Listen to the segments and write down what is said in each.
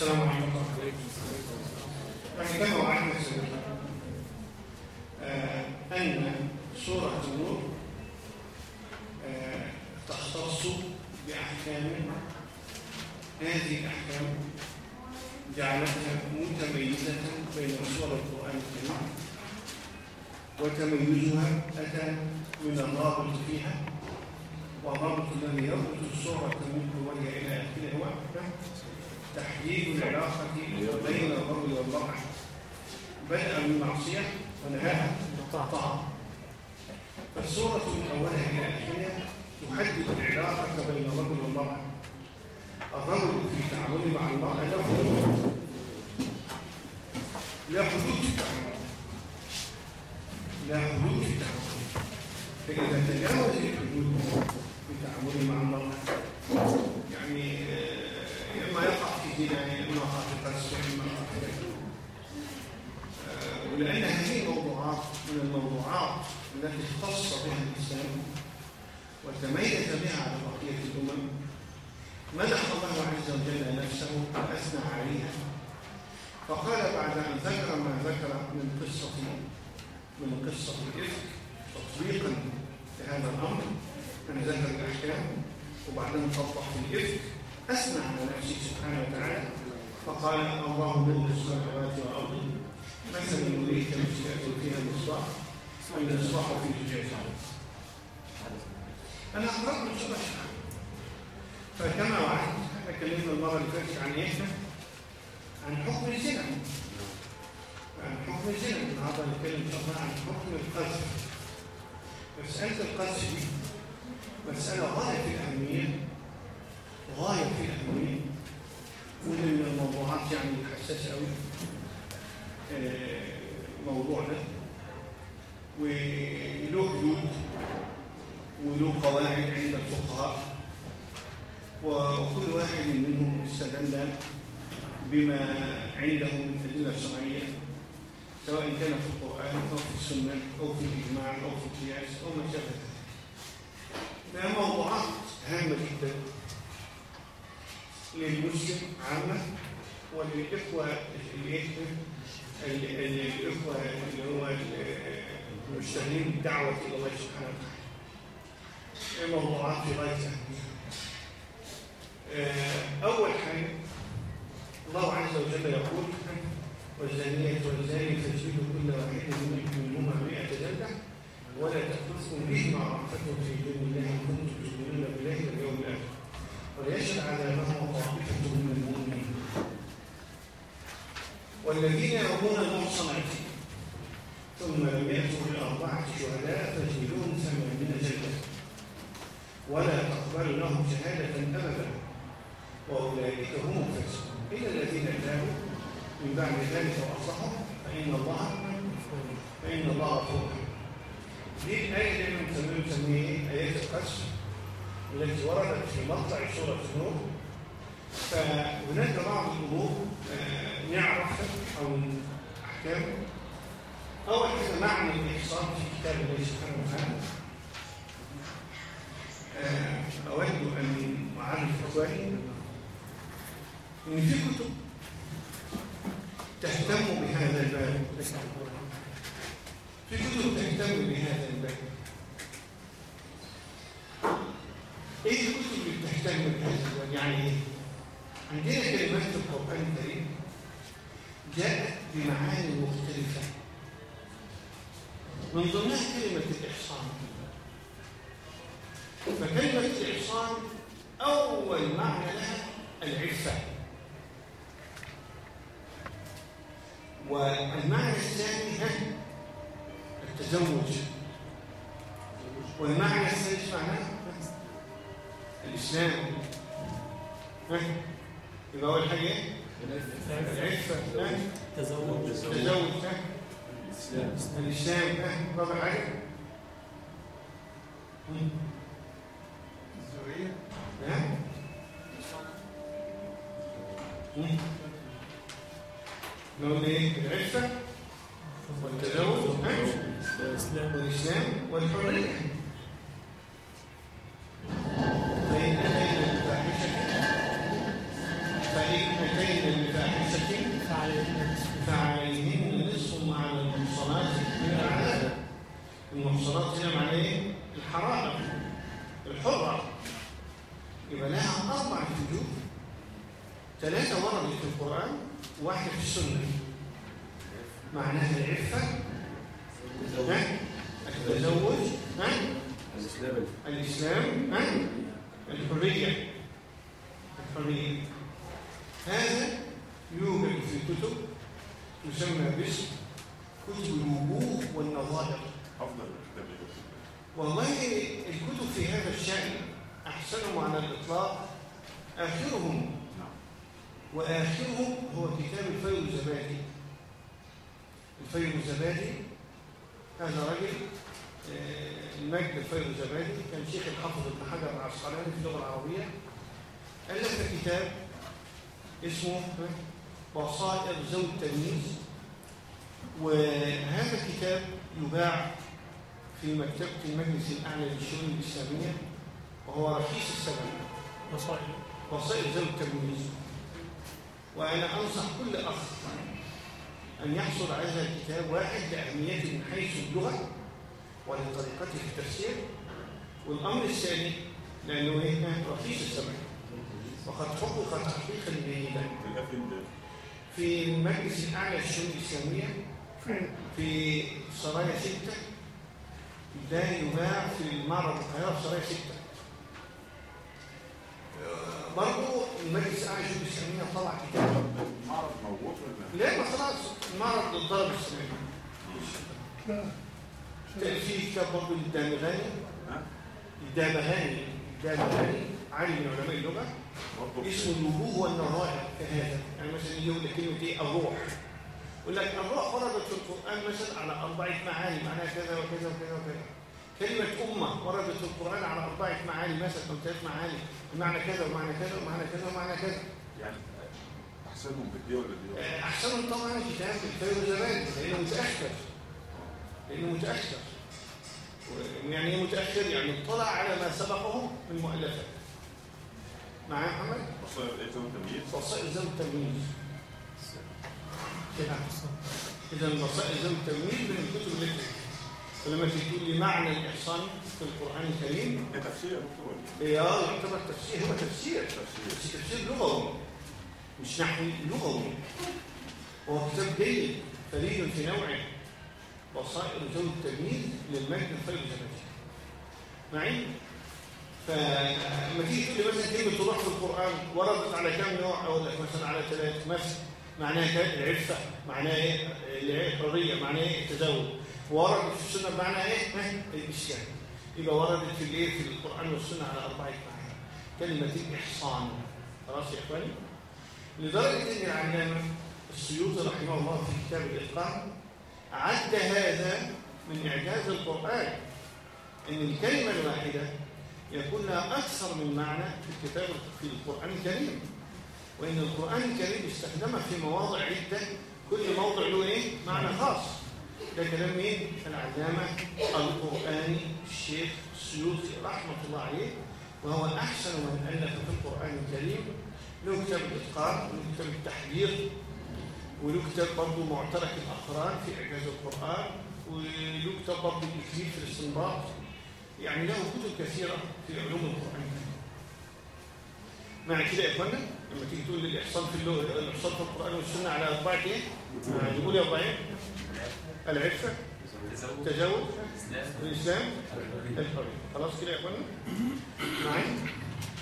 السلام عليكم كما وعدنا سابقا آه، أن سورة آه، تختص بأحكام. هذه الأحكام جعلتها متميزة بين سور القرآن الكريم وتميزها أتى من الرابط فيها. والرابط الذي يربط السورة من أولها إلى آخرها هو تحديد العلاقة بين الرجل والمرأة بدأ معصية ونهاها طاعة فالسورة من أولها إلى آخرها تحدد العلاقة بين الرجل والمرأة الرجل في تعامله مع المرأة له حدود لا حدود في التعامل لا حدود في التعامل فإذا تجاوز الحدود في تعامله مع المرأة يعني آه، إما يقع زنا إما يقع في في رجل ولأن هذه الموضوعات من الموضوعات التي اختص بها الإسلام وتميز بها على بقية الأمم مدح الله عز وجل نفسه وأثنى عليها فقال بعد أن ذكر ما ذكر من قصة من قصة الإفك تطبيقا لهذا الأمر أن ذكر الأحكام وبعدين توضح في الإفك. أثنى على نفسه سبحانه وتعالى فقال الله من السماوات والأرض مثل نريد كمشكلة فيها المصباح المصباح في زجاجة أنا أقرأ من شرح فكما وعدت إحنا المرة اللي فاتت عن إيه؟ عن حكم الزنا. عن حكم الزنا. النهارده هنتكلم إن شاء الله عن حكم القذف. مسألة القذف دي مسألة غاية الأهمية غاية في الأهمية ودي من الموضوعات يعني الحساسة قوي موضوع ده وله حدود وله قواعد عند الفقهاء. وكل واحد منهم استدل بما عنده من أدلة شرعية سواء كان في القرآن أو في السنة أو في الإجماع أو في القياس أو ما شابه ذلك. موضوعات هامة جدا. للمسلم عامة وللإخوة الإخوة اللي هو المشتغلين بالدعوة إلى الله سبحانه وتعالى. الموضوعات في غاية أهمية أول حاجة الله عز وجل يقول والزانية والزاني فاجلدوا كل واحد منهما مئة جلدة ولا تأخذكم بهما رأفة في دين الله إن كنتم تؤمنون بالله واليوم الآخر. وليشهد عذابهما طائفة من المؤمنين والذين يرمون المحصنات ثم لم يأتوا بأربعة شهداء فاجلدوهم ثمانين جلدة ولا تقبل لهم شهادة أبدا. وأولئك هم الفاسقون إلا الذين تابوا من بعد ذلك وأصلحوا فإن الله فإن الله غفور دي الآية اللي بنسميها آيات القسم التي وردت في مقطع سورة النور فهناك بعض الأمور آه نعرف أو أحكام أول حاجة معنى الإحصان في كتاب الله سبحانه وتعالى. آه أود أن أعرف إخواني إن في كتب تهتم بهذا الباب. في كتب تهتم بهذا الباب. إيه الكتب اللي بتهتم بهذا يعني إيه؟ عندنا كلمات في القرآن الكريم جاءت بمعاني مختلفة. من ضمنها كلمة الإحصان. فكلمة الإحصان أول معنى لها العفة. والمعنى الثاني التزوج. والمعنى الثالث معناه الإسلام. يبقى أول حاجة إيه؟ العفة تزوج. التزوج الإسلام. الإسلام رابع حاجة. الزوجية؟ نقول إيه؟ العفة والتزوج. والإسلام. والحرية فإن أتينا الفاحشة فإن أتينا أربعة وجوه ثلاثة وردت في القرآن وواحدة في السنة معناها العفة ها؟ التزوج ها؟ الإسلام الإسلام ها؟ الحرية الحرية هذا يوجد في كتب تسمى باسم كتب الوجوه والنظائر افضل الكتاب اللي والله الكتب في هذا الشأن أحسنهم على الإطلاق آخرهم نعم وآخرهم هو كتاب الفيض الزبادي الفيض الزبادي هذا رجل آه، المجد الفيض الزبادي كان شيخ الحافظ ابن حجر العسقلاني في اللغة العربية ألف كتاب اسمه بصائر ذوي التمييز وهذا الكتاب يباع في مكتبة الأعلى للشؤون الإسلامية وهو رخيص الثمن وصائل. وسائل ذوي التمييز. وأنا أنصح كل أخ أن يحصل على هذا الكتاب واحد لأهميته من حيث اللغة ولطريقته في التفسير. والأمر الثاني لأنه إيه؟ رخيص الثمن وقد حقق تحقيقا جيدا؟ في المجلس الأعلى للشؤون الإسلامية في سرايا ستة ده يباع في المعرض القاهرة في سرايا ستة. آه، برضو المجلس الأعلى للشؤون الإسلامية طلع كتاب. المعرض موجود ولا لا؟ ما خلاص المعرض اتضرب السنة دي. في كتاب برضو للدامغاني ها؟ الدامغاني الدامغاني عالم من علماء اللغة. برضه اسمه الوجوه والنظائر كهذا. يعني مثلا يقول لك كلمة إيه؟ الروح. يقول لك الروح وردت في القرآن مثلا على أربعة معاني معناها كذا وكذا وكذا وكذا. كلمة أمة وردت في القرآن على أربعة معاني مثلا أو ثلاث معاني. بمعنى كذا ومعنى كذا ومعنى كذا ومعنى كذا. يعني أحسنهم بالدي ولا دي؟ أحسنهم طبعا كتاب الخير زمان لأنه متأخر. لأنه متأخر. و- يعني إيه متأخر يعني اطلع على ما سبقه من مؤلفات معايا يا محمد إيه ذوي التمييز؟ وسائل ذوي التمييز. إذا وسائل ذوي التمييز من الكتب بتكتب. فلما تيجي تقول لي معنى الإحصان في القرآن الكريم ده تفسير يا دكتور. إيه آه يعتبر تفسير. هو تفسير. تفسير. تفسير لغوي. مش نحوي لغوي. هو كتاب جيد فريد في نوعه. بصائر ذوي التمييز للمجد الخير الزمني معي؟ فلما تيجي تقول لي مثلا كلمة روح في القرآن وردت على كم نوع؟ لك مثلا على ثلاث مثلا. معناها كده العفه معناها إيه؟ الحرية معناها إيه؟ التزوج وردت في السنة بمعنى إيه؟ ها؟ الإسلام. يبقى وردت في الإيه؟ في القرآن والسنة على أربعة معاني كلمة الإحصان. خلاص يا إخواني؟ لدرجة إن العلامة السيوطي رحمه الله في كتاب الإتقان عد هذا من إعجاز القرآن إن الكلمة الواحدة يكون لها أكثر من معنى في الكتاب في القرآن الكريم. وإن القرآن الكريم استخدمها في مواضع عدة كل موضع له إيه؟ معنى خاص ده كلام مين؟ العلامة القرآني الشيخ السيوطي رحمة الله عليه وهو أحسن من ألف في القرآن الكريم له كتاب الإتقان وله كتاب التحذير وله كتاب برضه معترك الأقران في إعجاز القرآن وله كتاب برضه الإكليل في الاستنباط يعني له كتب كثيرة في علوم القرآن معنى كده يا اخوانا لما تيجي تقول الإحصان في اللغة الإحصان في القرآن والسنة على أربعة إيه؟ يقول يا أربعين العفة التزوج الإسلام. الحرية. خلاص كده يا اخوانا معايا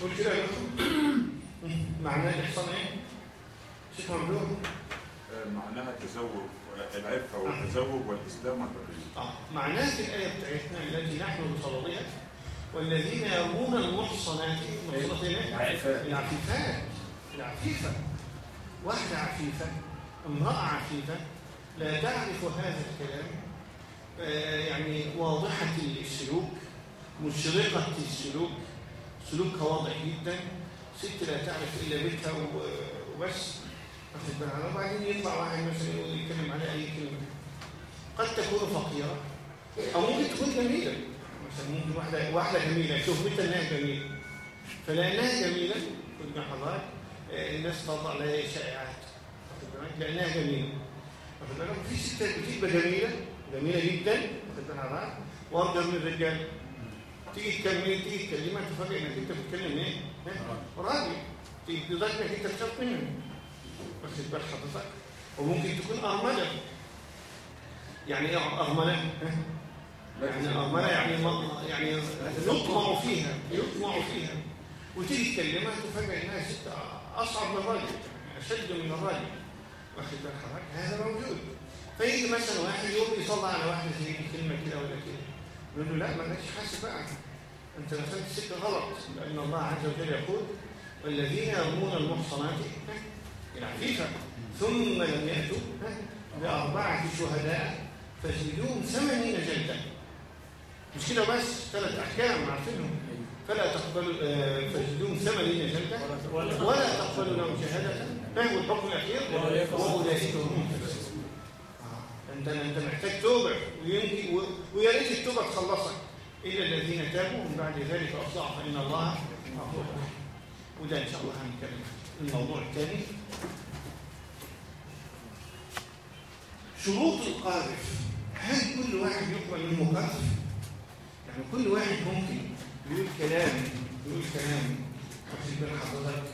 قول كده يا اخوانا معناه الإحصان إيه؟ شيخ ممدوح آه، معناها التزوج العفه والتزوج والإسلام والحرية. آه. معناه في الآية بتاعتنا التي نحن بصددها والذين يرمون المحصنات المحصنات. العفيفات العفيفة. واحدة عفيفة امرأة عفيفة. لا تعرف هذا الكلام. آه، يعني واضحة السلوك مشرقة السلوك سلوكها واضح جدا. ست لا تعرف إلا بيتها وبس. واخد بالها وبعدين يطلع واحد مثلا يقول يتكلم على أي كلمة. قد تكون فقيرة أو ممكن تكون جميلة. واحدة واحدة جميلة. شهرتها إنها جميلة؟ فلأنها جميلة. كل حضارات آه، الناس شائعات. واخد بالك؟ لأنها جميلة. واخد بالك؟ في ستات بتبقى جميلة. جميلة جدا. واخد بالك؟ حضرتك وأفضل من الرجال. تيجي تكلمي تيجي تكلمها تفاجئ إنك أنت بتتكلم إيه؟ راجل. لدرجه انك أنت تخاف منه واخد بال حضرتك. وممكن تكون أرملة. يعني إيه أرملة؟ ها؟ يعني يعني يعني يطمع فيها يطمع فيها. وتيجي تكلمها تفاجئ إنها ست أصعب من الراجل يعني أشد من الراجل واخد بال حضرتك هذا موجود. فيجي مثلا واحد يقوم يطلع على واحدة زي كلمة كده ولا كده. يقول له لا ما أنتش حاسب بقى. أنت دخلت سكة غلط لأن الله عز وجل يقول والذين يرمون المحصنات العفيفه ثم لم يأتوا بأربعة شهداء فزيدوهم ثمانين جلده مش كده بس ثلاث أحكام عارفينهم؟ فلا تقبلوا آه، فزيدوهم ثمانين جلده ولا تقبلوا لهم شهادة. ما هو الحكم الأخير وأولئك هم انت انت محتاج توبة ويمكن ويا ريت التوبة تخلصك. إلا الذين تابوا ومن بعد ذلك اصلحوا فإن الله غفور وده إن شاء الله هنتكلم الموضوع الثاني. شروط القاذف. هل كل واحد يقبل منه قذف؟ يعني كل واحد ممكن يقول كلام يقول كلام. حضرتك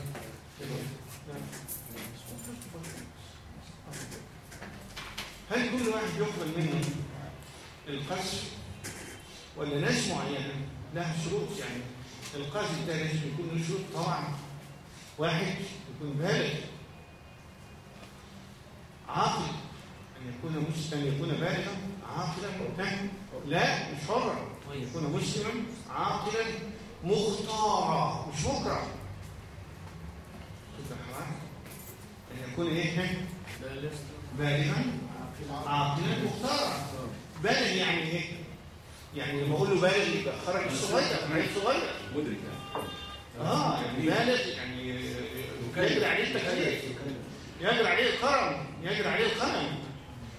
هل كل واحد يقبل منه القذف ولا ناس معينة؟ لها شروط يعني. القذف ده لازم يكون له شروط طبعا. واحد يكون بالغ. عاقل أن يكون مسلم يكون بالغا عاقلا مهتم لا مش ان يكون مسلما عاقلا مختارا. مش مكره إن يكون إيه؟ بالغا عاقلا مختارا. بالغ يعني إيه؟ يعني لما أقول له بالغ يبقى خرج الصغير عيل صغير. مدرك يعني. آه يعني بالغ يعني يجري عليه التكليف. يجري عليه الكرم يجري عليه القلم.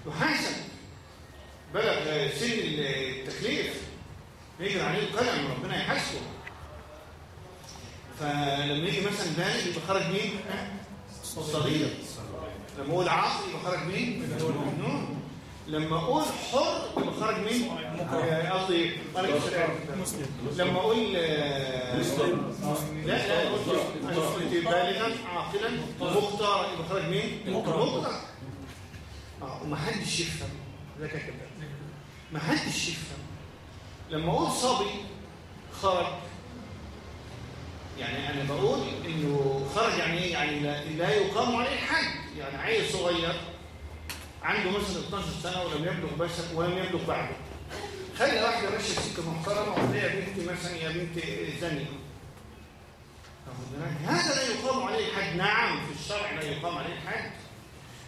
يحاسب. بلغ سن التكليف يجري عليه القلم ربنا يحاسبه فلما يجي مثلا بالغ يبقى خرج مين؟ الصغير لما أقول عاقل يبقى خرج مين؟ مجنون لما أقول حر يبقى خرج مين؟ آه، قصدي خرج لما أقول آه، مسلم. لا لا قلت بالغا عاقلا مختار يبقى خرج مين؟ مختار آه ومحدش يفهم ده كده محدش يفهم لما أقول صبي خرج. يعني أنا بقول إنه خرج يعني إيه؟ يعني لا, لا يقام عليه الحد يعني عيل صغير عنده مثلا 12 سنة ولم يبلغ بس ولم يبلغ بعده. خلي واحدة ماشية سكة محترمة وتقول يا بنتي مثلا يا بنت زانية؟ هذا لا يقام عليه الحد نعم في الشرع لا يقام عليه الحد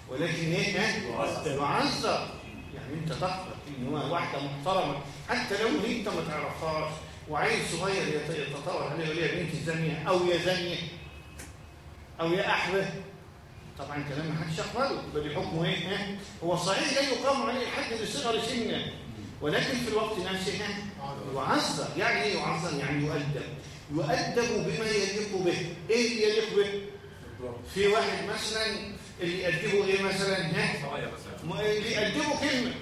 ولكن إيه؟ يعذر. يعني أنت تقبل ان هو واحدة محترمة. حتى لو أنت ما تعرفهاش وعيل صغير يت- يتطاول عليه يقول يا بنت زانيه أو يا زانيه أو يا أحبة. طبعا كلام ما حدش يقبله دي حكمه إيه؟ هو صحيح لا يقام عليه الحد لصغر سنه ولكن في الوقت نفسه؟ يعذر. يعني إيه يعذر؟ يعني يؤدب. يؤدب بما يليق به. إيه اللي يليق به؟ في واحد مثلا اللي يأدبه إيه مثلا؟ ها؟ اللي يأدبه كلمة.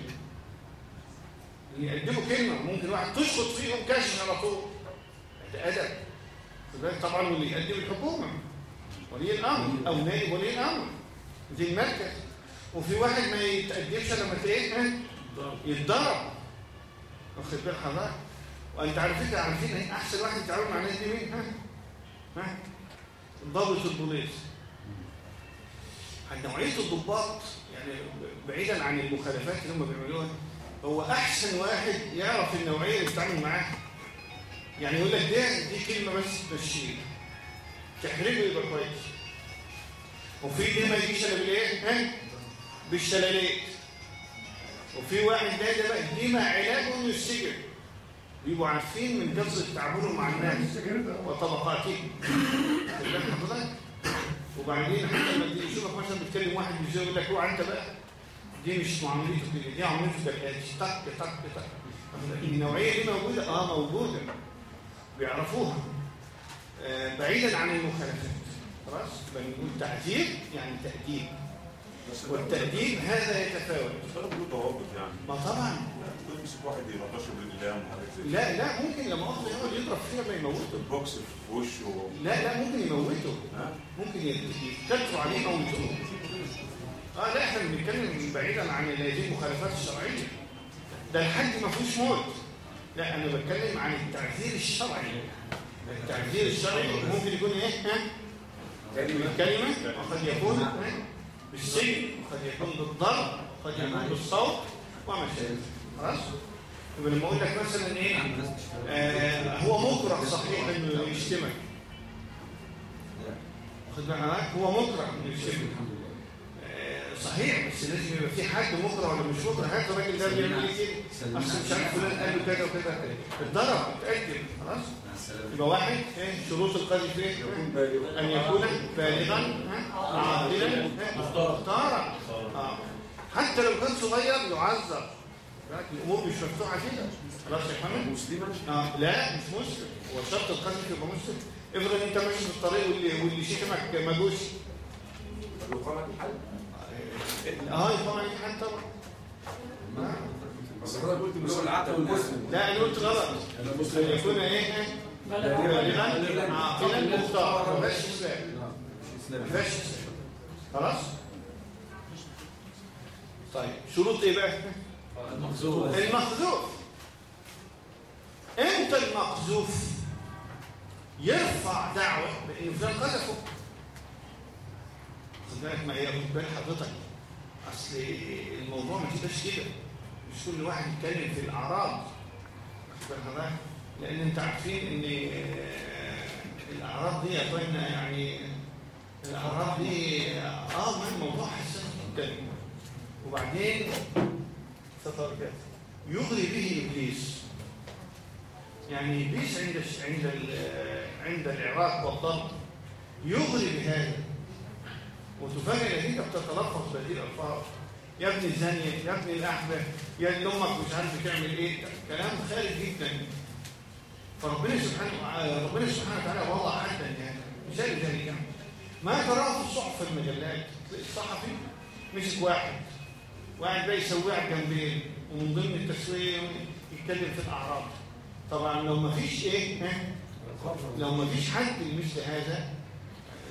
اللي يأدبه كلمة ممكن واحد تشخط فيهم كاشف على طول. ده بالك طبعا واللي يأدب الحكومة. ولي الأمر أو نائب ولي الأمر. زي المركز. وفي واحد ما يتأدبش لما تلاقيه ها يتضرب. واخد بال حضرتك. وأنت عارفين عارفين إيه؟ أحسن واحد يتعامل مع الناس دي مين؟ ها؟ ها؟ ضابط البوليس. عن نوعية الضباط يعني بعيدا عن المخالفات اللي هم بيعملوها. هو أحسن واحد يعرف النوعية اللي بيتعامل معاها. يعني يقول لك ده دي كلمة بس تمشيه تحرجه يبقى كويس. وفي دي ما يجيش الا بالايه ها؟ بالشلالات وفي واحد ده ده بقى دي ما علاجه إنه السجن بيبقوا عارفين من كثره تعاملهم مع الناس وطبقاتهم وبعدين حتى لما تيجي يشوفك مثلا بتكلم واحد مش يقول لك اوعى أنت بقى. دي مش معاملته كده دي عملته كالاتي طق طق طق النوعية دي موجودة. آه موجودة. بيعرفوها. آه بعيدا عن المخالفات. خلاص؟ يبقى نقول تعذير يعني تأديب. والتأديب هذا يتفاوت. يعني. ما طبعا. واحد يلطشه كده. لا لا ممكن لما أخذ يقعد يضرب فيها ما يموته. البوكس في وشه. لا لا ممكن يموته. ممكن يتكتروا عليه يموتوه آه لا إحنا بنتكلم بعيدا عن هذه المخالفات الشرعية. ده الحد ما فيهوش موت. لا أنا بتكلم عن التعذير الشرعي. التعذير الشرعي ممكن يكون إيه؟ ها؟ كلمة. كلمة. وقد يكون؟ بالسجن وقد يكون بالضرب وقد يكون بالصوت. وما شابه خلاص؟ يبقى لما أقول لك مثلا إيه؟ آه هو مكره صحيح إنه يشتمك خد بالك؟ هو مكره إنه يشتمك صحيح بس لازم يبقى في حد مكره ولا مش مكره هات الراجل ده بيعمل إيه كده أصل مش عارف فلان قال له كذا وكذا. اتضرب اتأكد خلاص. يبقى واحد إيه شروط القاضي إيه أن يكون بالغا ها، عاقلا مختارا آه. حتى لو كان صغير يعذر بالك الأمور مش مفتوحة كده. خلاص يا محمد؟ مسلما؟ آه. لا مش مسلم. هو شرط القتل يبقى مسلم. افرض أنت ماشي في الطريق واللي واللي شتمك مجوسي يقام الحل؟ آه يقام عليك حد طبعا. بس حضرتك قلت مسلم العقل والمسلم. لا أنا قلت غلط. ان يكون إيه؟ بالغا عاقلا مختارا فيهاش اسلام فيهاش اسلام خلاص؟ طيب شروط إيه بقى؟ المقصود المقذوف. إمتى المقذوف. يرفع دعوة بأن فلان قذفه. خد بالك ما هي خد بال حضرتك. أصل الموضوع ما تبقاش كده. مش كل واحد يتكلم في الأعراض. لأن أنت عارفين إن آه، الأعراض دي يا أخوانا يعني الأعراض دي آه ما الموضوع حساس جدا. وبعدين سترجع يغري به إبليس. يعني إبليس عند عند عند الإعراق والضبط يغري بهذا. وتفاجئ انك انت بتتلفظ بهذه الألفاظ. يا ابن الزانية يا ابن الأحبة يا اللي أمك مش عارف بتعمل إيه. كلام خارج جدا. فربنا سبحانه ربنا سبحانه وتعالى وضع حدا يعني. مثال ذلك يعني. ما تراه في الصحف في المجلات الصحفي مسك واحد. واحد بقى يسويه على الجنبين ومن ضمن التسوية يتكلم في الأعراض. طبعا لو ما فيش ها؟ لو ما فيش حد مثل هذا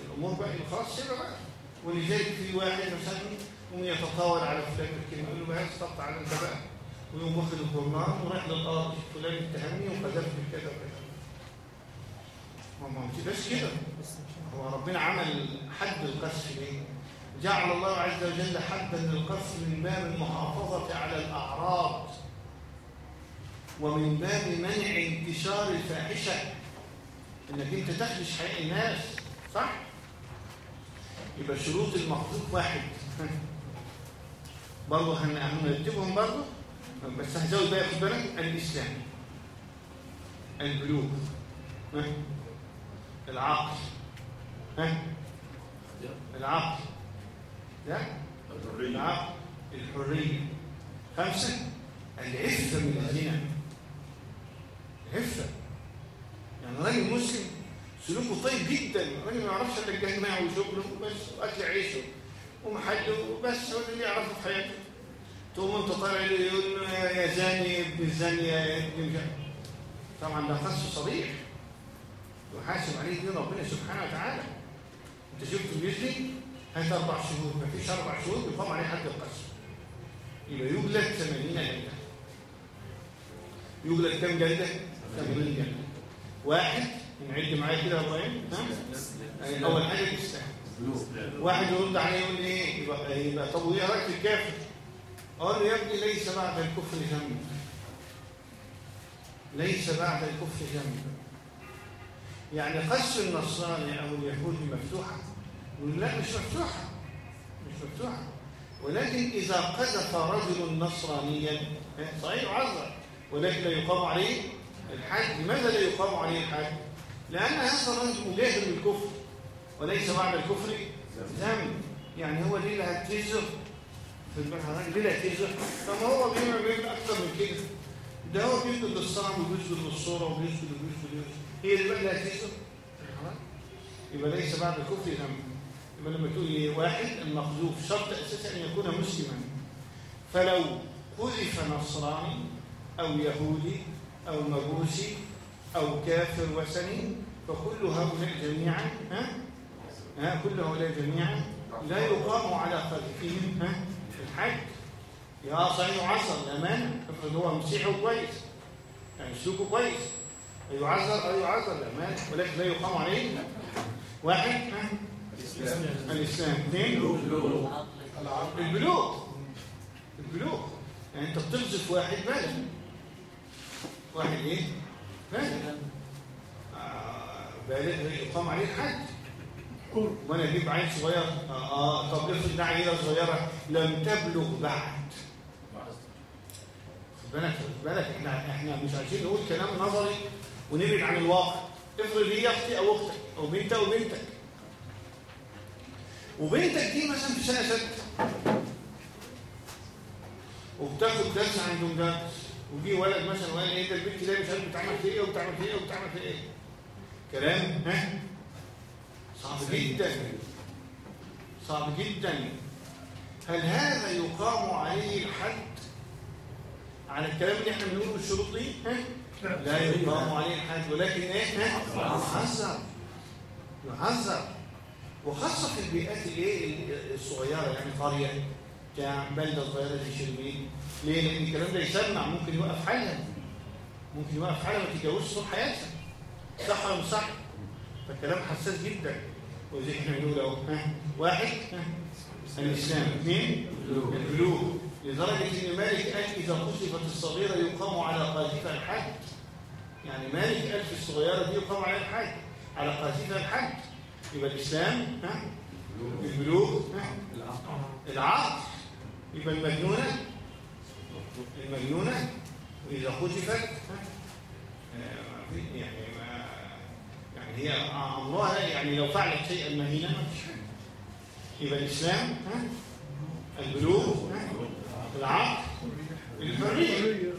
الأمور بقى خلاص سيبها بقى. ولذلك في واحد مثلا يقوم يتطاول على فلان الكلمة. يقول له بقى استطع على انت بقى ويقوم واخد الجرنان ورايح للقاضي فلان اتهمني وقذفني بكذا وكذا. ما ما بتبقاش كده. هو ربنا عمل حد القذف ليه؟ جعل الله عز وجل حدا للقذف من باب المحافظة على الأعراض ومن باب منع انتشار الفاحشة. إنك أنت تخدش حقيقي الناس صح؟ يبقى شروط المخطوط واحد برضه هن- هنرتبهم برضه بس هزود بقى خد بالك الإسلام البلوغ؟ العقل ها؟ العقل الحرية العقل الحرية خمسة العفة من الزنا العفة يعني راجل مسلم سلوكه طيب جدا. راجل ما يعرفش إلا الجماعة وشغله وبس وأكل عيشه ومحله وبس هو اللي يعرفه في حياته. تقوم أنت طالع له يقول له يا زاني ابن الزاني يا ابن عارف. طبعا ده قص صريح يحاسب عليه دين ربنا سبحانه وتعالى. أنت شفته بيزني هات أربع شهور. ما فيش أربع شهور يقام عليه حد القسم يبقى يجلد 80 جلدة. يجلد كم جلدة؟ 80 جلدة. واحد نعد معايا كده إبراهيم؟ أول حاجة الاسلام واحد يرد عليه يقول إيه؟ يبقى, يبقى طب وإيه رأيك في الكافر؟ له يا ابني ليس بعد الكفر ذنب ليس بعد الكفر ذنب يعني قص النصراني أو اليهودي مفتوحة. يقول لا مش مفتوحة. مش مفتوحة. ولكن إذا قذف رجل نصرانيا صحيح يعذر ولكن لا يقام عليه الحد لماذا لا يقام عليه الحد لأن هذا الرجل مجاهر بالكفر وليس بعد الكفر ذنب يعني هو ليه اللي في المنهج ليه اللي هتجزر طب هو بيعمل بيعمل أكتر من كده. ده هو بيسجد للصنم وبيسجد للصوره وبيسجد وبيسجد. هي اللي بقى اللي يبقى ليس بعد الكفر ذنب يبقى لما تقول لي واحد المقذوف شرط اساسي أن يكون مسلما. فلو قذف نصراني أو يهودي أو مجوسي أو كافر وثني فكل هؤلاء جميعا ها؟ ها؟ كل هؤلاء جميعا لا يقام على قذفهم ها؟ الحد يا صحيح يعذر الأمانة افرض هو مسيحي كويس. يعني سلوكه كويس. يعذر أو يعذر الأمانة ولكن لا يقام عليه واحد ها؟ الإسلام. اثنين البلوغ. البلوغ. يعني أنت بتقذف واحد بالغ واحد إيه؟ آه، يقام عليه الحد وأنا أجيب عيل صغير آه, آه طب افرض ده عيله صغيره لم تبلغ بعد خد بالك بالك إحنا إحنا مش عايزين نقول كلام نظري ونبعد عن الواقع افرض هي أختي أو أختك أو بنت أو بنتك وبنتك دي مثلا في سنه سته وبتاخد درس عند مدرس وجي ولد مثلا وقال إيه ده البنت ده مش عارف بتعمل في إيه وبتعمل في إيه وبتعمل في إيه. كلام ها؟ صعب جدا. صعب جدا. هل هذا يقام عليه الحد؟ على الكلام اللي إحنا بنقوله بالشروط دي ها؟ لا يقام عليه الحد ولكن إيه؟ ها؟ يحذر. يحذر. وخاصة في البيئات الايه الصغيرة يعني قرية. بتاع بلدة صغيرة زي شربين ليه؟ لأن الكلام ده يسمع ممكن يوقف حالها ممكن يوقف حالها ما تتجوزش طول حياتها صح ولا مش صح؟ فالكلام حساس جدا. وزي إحنا بنقول أهو واحد الإسلام. اثنين البلوغ لدرجة إن مالك قال إذا قذفت الصغيرة يقام على قاذفها الحد يعني مالك قال في الصغيرة دي يقام على الحد على قاذفها الحد يبقى الإسلام ها البلوغ العقل. يبقى المجنونة. وإذا قذفت ها آه، يعني يعني هي الله يعني لو فعلت شيئا مهينا ما فيش يبقى الإسلام ها البلوغ العقل الحرية.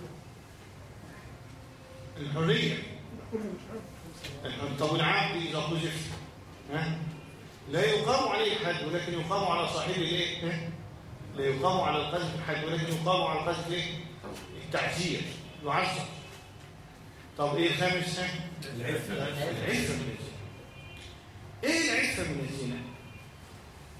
الحرية. طب إذا قذف ها لا يقام عليه الحد ولكن يقام على صاحبه الايه يقام على القذف الحد ولكن يقام على القذف إيه؟ التعزير يعذر طب إيه الخامس؟ العفة. العفة من الزنا. إيه العفة من الزنا؟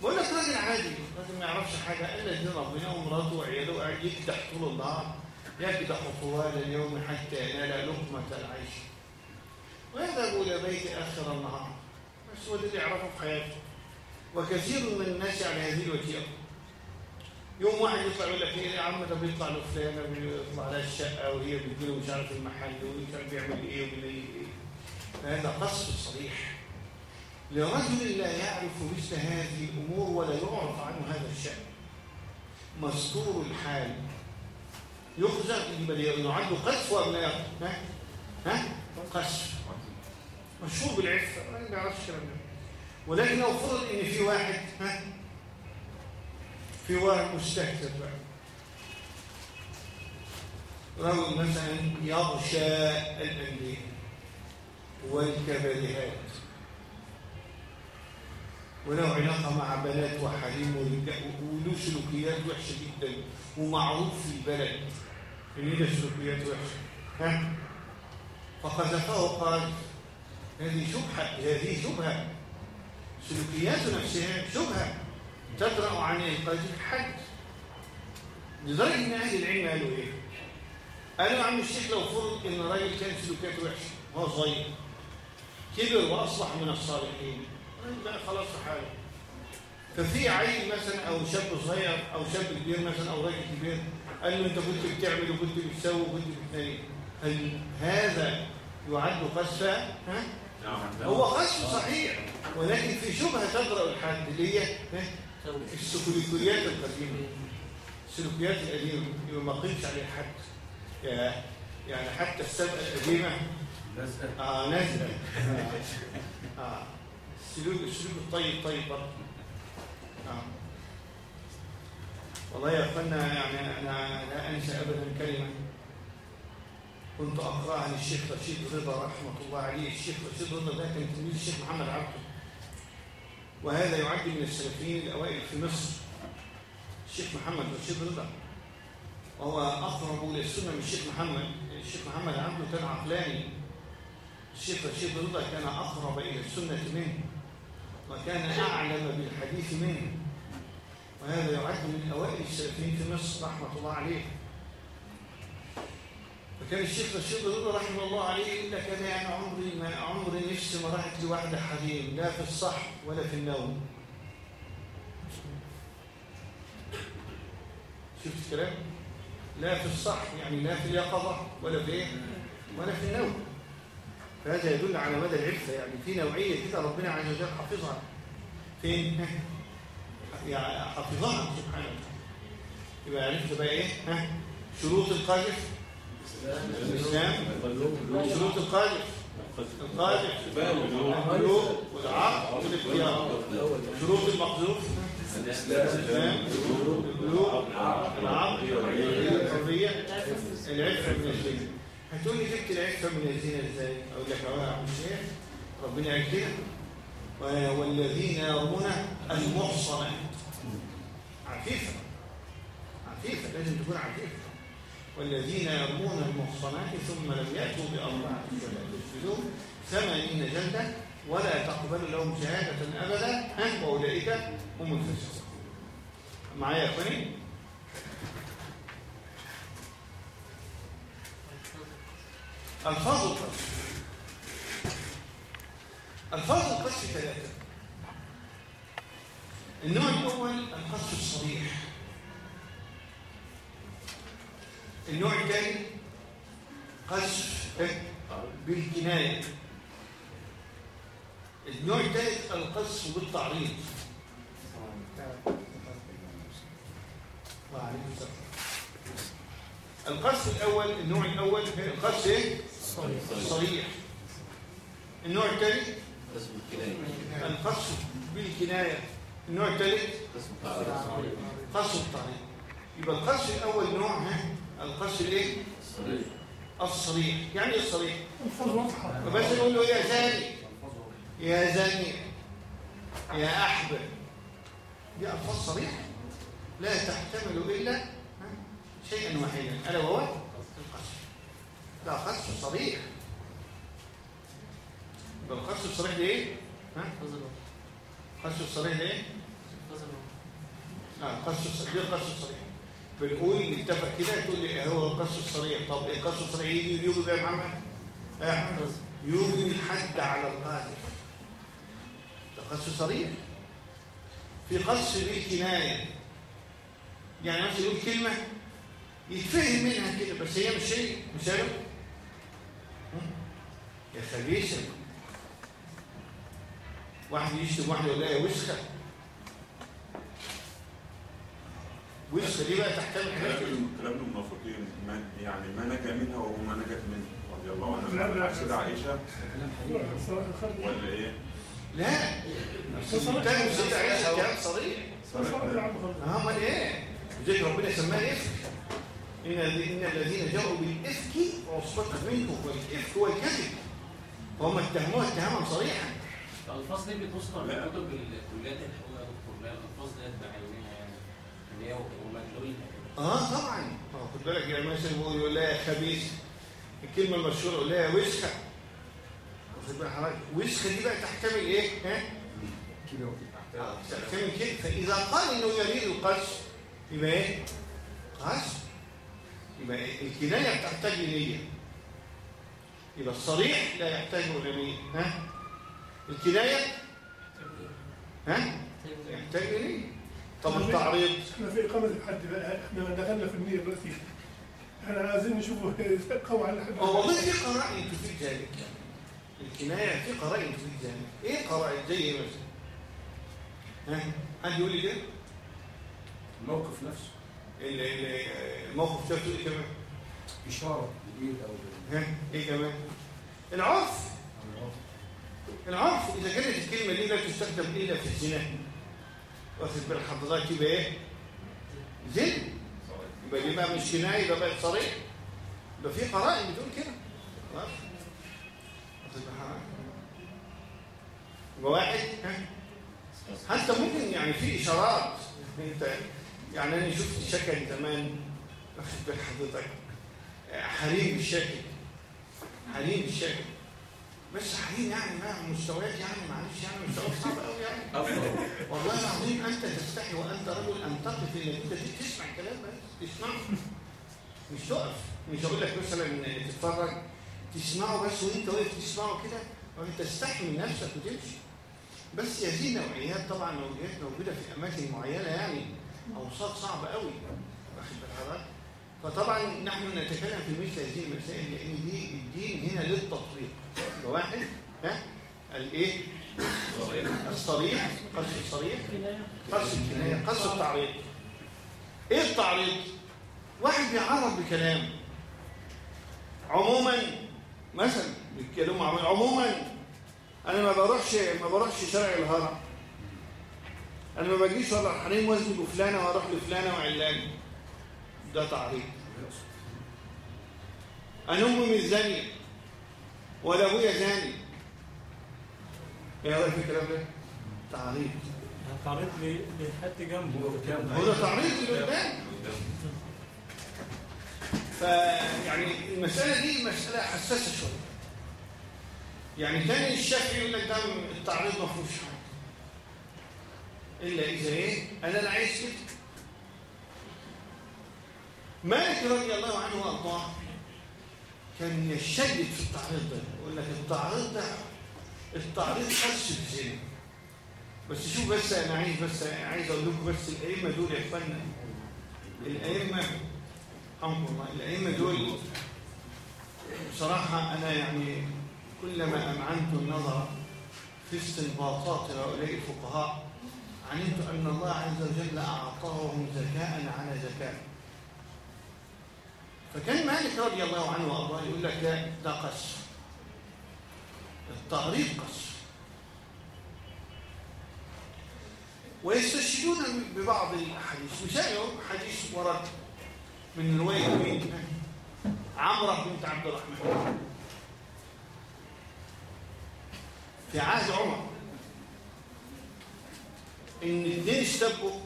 بقول لك راجل عادي راجل ما يعرفش حاجة إلا دين ربنا ومراته وعياله وقاعد يكدح طول النهار يكدح طوال اليوم حتى ينال لقمة العيش. ويذهب إلى بيت آخر النهار؟ بس هو ده اللي يعرفه في حياته. وكثير من الناس على هذه الوتيرة يوم واحد يطلع يقول لك إيه يا عم ده بيطلع له فلانة لها الشقة وهي بتجيله مش عارف المحل عارف بيعمل إيه وبيلاقي إيه. فهذا قصف صريح. لرجل لا يعرف مثل هذه الأمور ولا يعرف عنه هذا الشأن. مستور الحال. يخزى يبقى يعد قذف ولا لا ها؟ ها؟ قذف مشهور بالعفة. ما يعرفش الكلام ده. ولكن لو فرض إن في واحد ها؟ في واحد مستهتر بقى رجل مثلا يغشى الأندية والكبريات وله علاقة مع بنات وحريم وله سلوكيات وحشة جدا ومعروف في البلد. إن له سلوكيات وحشة. ها؟ فقذفه قال هذه شبهة هذه شبهة. سلوكيات نفسها شبهة. تدرأ عن إنقاذ الحد لدرجة إن أهل العلم قالوا إيه؟ قالوا عم الشيخ لو فرض إن راجل كان سلوكياته وحشة وهو صغير كبر وأصبح من الصالحين الراجل بقى خلاص في حاله ففي عيل مثلا أو شاب صغير أو شاب كبير مثلا أو راجل كبير قال له أنت كنت بتعمل وكنت بتسوي وكنت بتنام هل هذا يعد قذفا؟ ها؟ هو قذف صحيح ولكن في شبهة تدرأ الحد اللي هي؟ السلوكيات القديمة السلوكيات القديمة ما قيمش عليه حد يعني حتى السابقة القديمة نازلة آه. آه. السلوك السلوك الطيب طيب برضه آه. والله يا أخوانا يعني أنا لا أنسى ابدا كلمة كنت أقرأها للشيخ رشيد رضا رحمة الله عليه الشيخ رشيد رضا ده كان تلميذ الشيخ محمد عبده وهذا يعد من السلفيين الأوائل في مصر. الشيخ محمد رشيد رضا وهو أقرب للسنة من الشيخ محمد. الشيخ محمد عنده كان عقلاني. الشيخ رشيد رضا كان أقرب إلى السنة منه وكان أعلم بالحديث منه. وهذا يعد من أوائل السلفيين في مصر رحمة الله عليه. فكان الشيخ رشيد رضا رحمه الله عليه لك أنا يعني عمري ما عمري نفسي ما راحت لواحدة حليم لا في الصح ولا في النوم شفت الكلام؟ لا في الصح يعني لا في اليقظة ولا في إيه؟ ولا في النوم فهذا يدل على مدى العفة يعني في نوعية كده ربنا عز وجل حافظها فين؟ يعني حافظها سبحانه وتعالى يبقى عرفت بقى إيه؟ ها؟ شروط القاذف الإسلام شروط القاذف القاذف البلوغ والعقل والاختيار شروط المقذوف الإسلام البلوغ العقل الحرية العفة من الزنا هتقول لي جبت العفة من الزنا إزاي؟ أقول لك أهو يا عم الشيخ ربنا كده والذين يرمون المحصنات عفيفة عفيفة لازم تكون عفيفة والذين يرمون المحصنات ثم لم يأتوا بأربعة شهداء يجلدون ثمانين جلدة ولا تقبل لهم شهادة أبدا. وأولئك هم الفاسقون. معايا يا أخواني؟ ألفاظ القذف ألفاظ القذف ثلاثة. النوع الأول القذف الصريح. النوع الثاني قذف بالكناية النوع الثالث القذف بالتعريض. القذف الأول النوع الأول القذف إيه؟ الصريح النوع الثاني القذف بالكناية النوع الثالث قذف التعريض يبقى القذف الأول نوع ها؟ القذف الايه؟ الصريح يعني إيه الصريح؟ بس نقول له يا زاني. يا زاني. يا أحبب. دي ألفاظ صريحة. لا تحتمل إلا شيئا واحدا ألا وهو القذف ده قذف صريح. يبقى القذف الصريح ده إيه؟ ها؟ القذف الصريح ده إيه؟ الصريح ده القذف الصريح. بنقول نتفق كده تقول لي هو القذف الصريح. طب القذف الصريح يجي يوجد زي محمد؟ يا احمد يوجد الحد على القاذف ده قذف صريح. في قذف بالكنايه يعني مثلا يقول كلمة يتفهم منها كده بس هي مش شيء مش عارف يا خبيثة. واحد يشتم واحد يقول لها يا وسخة. وسخه دي بقى تحتمل كده. كلام المنافقين ما- يعني ما نجا منها وهو ما نجت منه. رضي الله عنها. سيدة عائشة. ولا إيه؟ لا. الثاني وسيدة عائشة كلام صريح. أمال إيه؟ زي ربنا سماه إن إن الذين جاءوا بالإفك عصبة منكم والإفك هو الكذب. فهم اتهموها اتهاما صريحا. الألفاظ دي بتذكر في. كتب الكليات الحقوق يا دكتور لا الألفاظ دي بعينها يعني. اللي هي آه طبعا. آه خد بالك يعني مثلا يقول لها يا خبيث. الكلمة المشهورة يقول لها يا وسخة. واخد بال حضرتك. وسخة دي بقى تحتمل إيه؟ ها؟ آه، تحتمل كده. فإذا قال إنه يريد القذف يبقى إيه؟ قذف يبقى إيه؟ الكناية بتحتاج لنيه يبقى الصريح لا يحتاج إلى نيه ها؟ الكناية؟ ها؟ يحتاج لنيه طب التعريض؟ إحنا في إقامة الحد بقى إحنا دخلنا في النية دلوقتي إحنا عايزين نشوفه قوي على الحد. هو والله في قرائن تفيد ذلك. الكناية في قرائن تفيد ذلك. إيه قرائن زي إيه مثلا؟ ها؟ حد يقول لي كده؟ الموقف نفسه. ال- ال- الموقف شافته إيه كمان؟ إشارة بالإيد أو بال- ها؟ إيه كمان؟ العرف العرف إذا كانت الكلمة دي لا تستخدم إلا في الزنا. واخد بال حضرتك يبقى إيه؟ زنا يبقى دي بقى مش كنايه يبقى بقت صريح. يبقى في قرائن بتقول كده. خلاص. واخد بال حضرتك؟ واحد حتى ممكن يعني في إشارات؟ أنت يعني أنا شفت شكل زمان. واخد بال حضرتك؟ حريم بالشكل حريم بالشكل بس حريم يعني ما مستويات يعني معلش يعني مستويات صعبه قوي يعني. والله العظيم أنت تستحي وأنت رجل أن تقف انك انت تسمع كلام بس تسمعه. مش تقف. مش هقول لك مثلا تتفرج تسمعه بس وأنت واقف تسمعه كده وانت تستحي من نفسك وتمشي. بس هذه نوعيات طبعا نوعيات موجودة في أماكن معينة يعني أوساط صعبة قوي واخد بال حضرتك فطبعا نحن نتكلم في مثل هذه المسائل لأن دي الدين هنا للتطبيق. واحد ها؟ الايه الصريح. قص الصريح؟ قص الكناية. قص التعريض إيه التعريض واحد بيعرض بكلام. عموما مثلا بيتكلموا عن عموما أنا ما بروحش ما بروحش شارع الهرم. أنا ما بجيش ولا الحريم وازن فلانه وأروح لفلانة وعلانة. ده تعريض أنا أمي مش زانيه ولا أبويا زاني. إيه رايك في الكلام ده تعريض تعرض لي لحد جنبه هو ده تعريض اللي قدام فيعني المسألة دي مسألة حساسة شوية. يعني تاني الشافعي يقول لك ده التعريض ما فيهوش حاجة إلا إذا إيه؟ أنا لا عايز كده. مالك رضي الله عنه وأرضاه؟ كان يشدد في التعريض ده. يقول لك التعريض ده التعريض خش الزنا بس شوف بس أنا عايز بس عايز أقول لكم بس الأئمة دول يا إخوانا الأئمة حمد الله الأئمة دول بصراحة أنا يعني كلما أمعنت النظر في استنباطات هؤلاء الفقهاء علمت أن الله عز وجل أعطاهم ذكاء على ذكاء فكان مالك رضي الله عنه وأرضاه يقول لك ده, ده قص التعريض قص ويستشهدون ببعض الأحاديث. مثال حديث ورد من رواية مين؟ عمرة بنت عبد الرحمن. في عهد عمر. إن الاثنين اشتبوا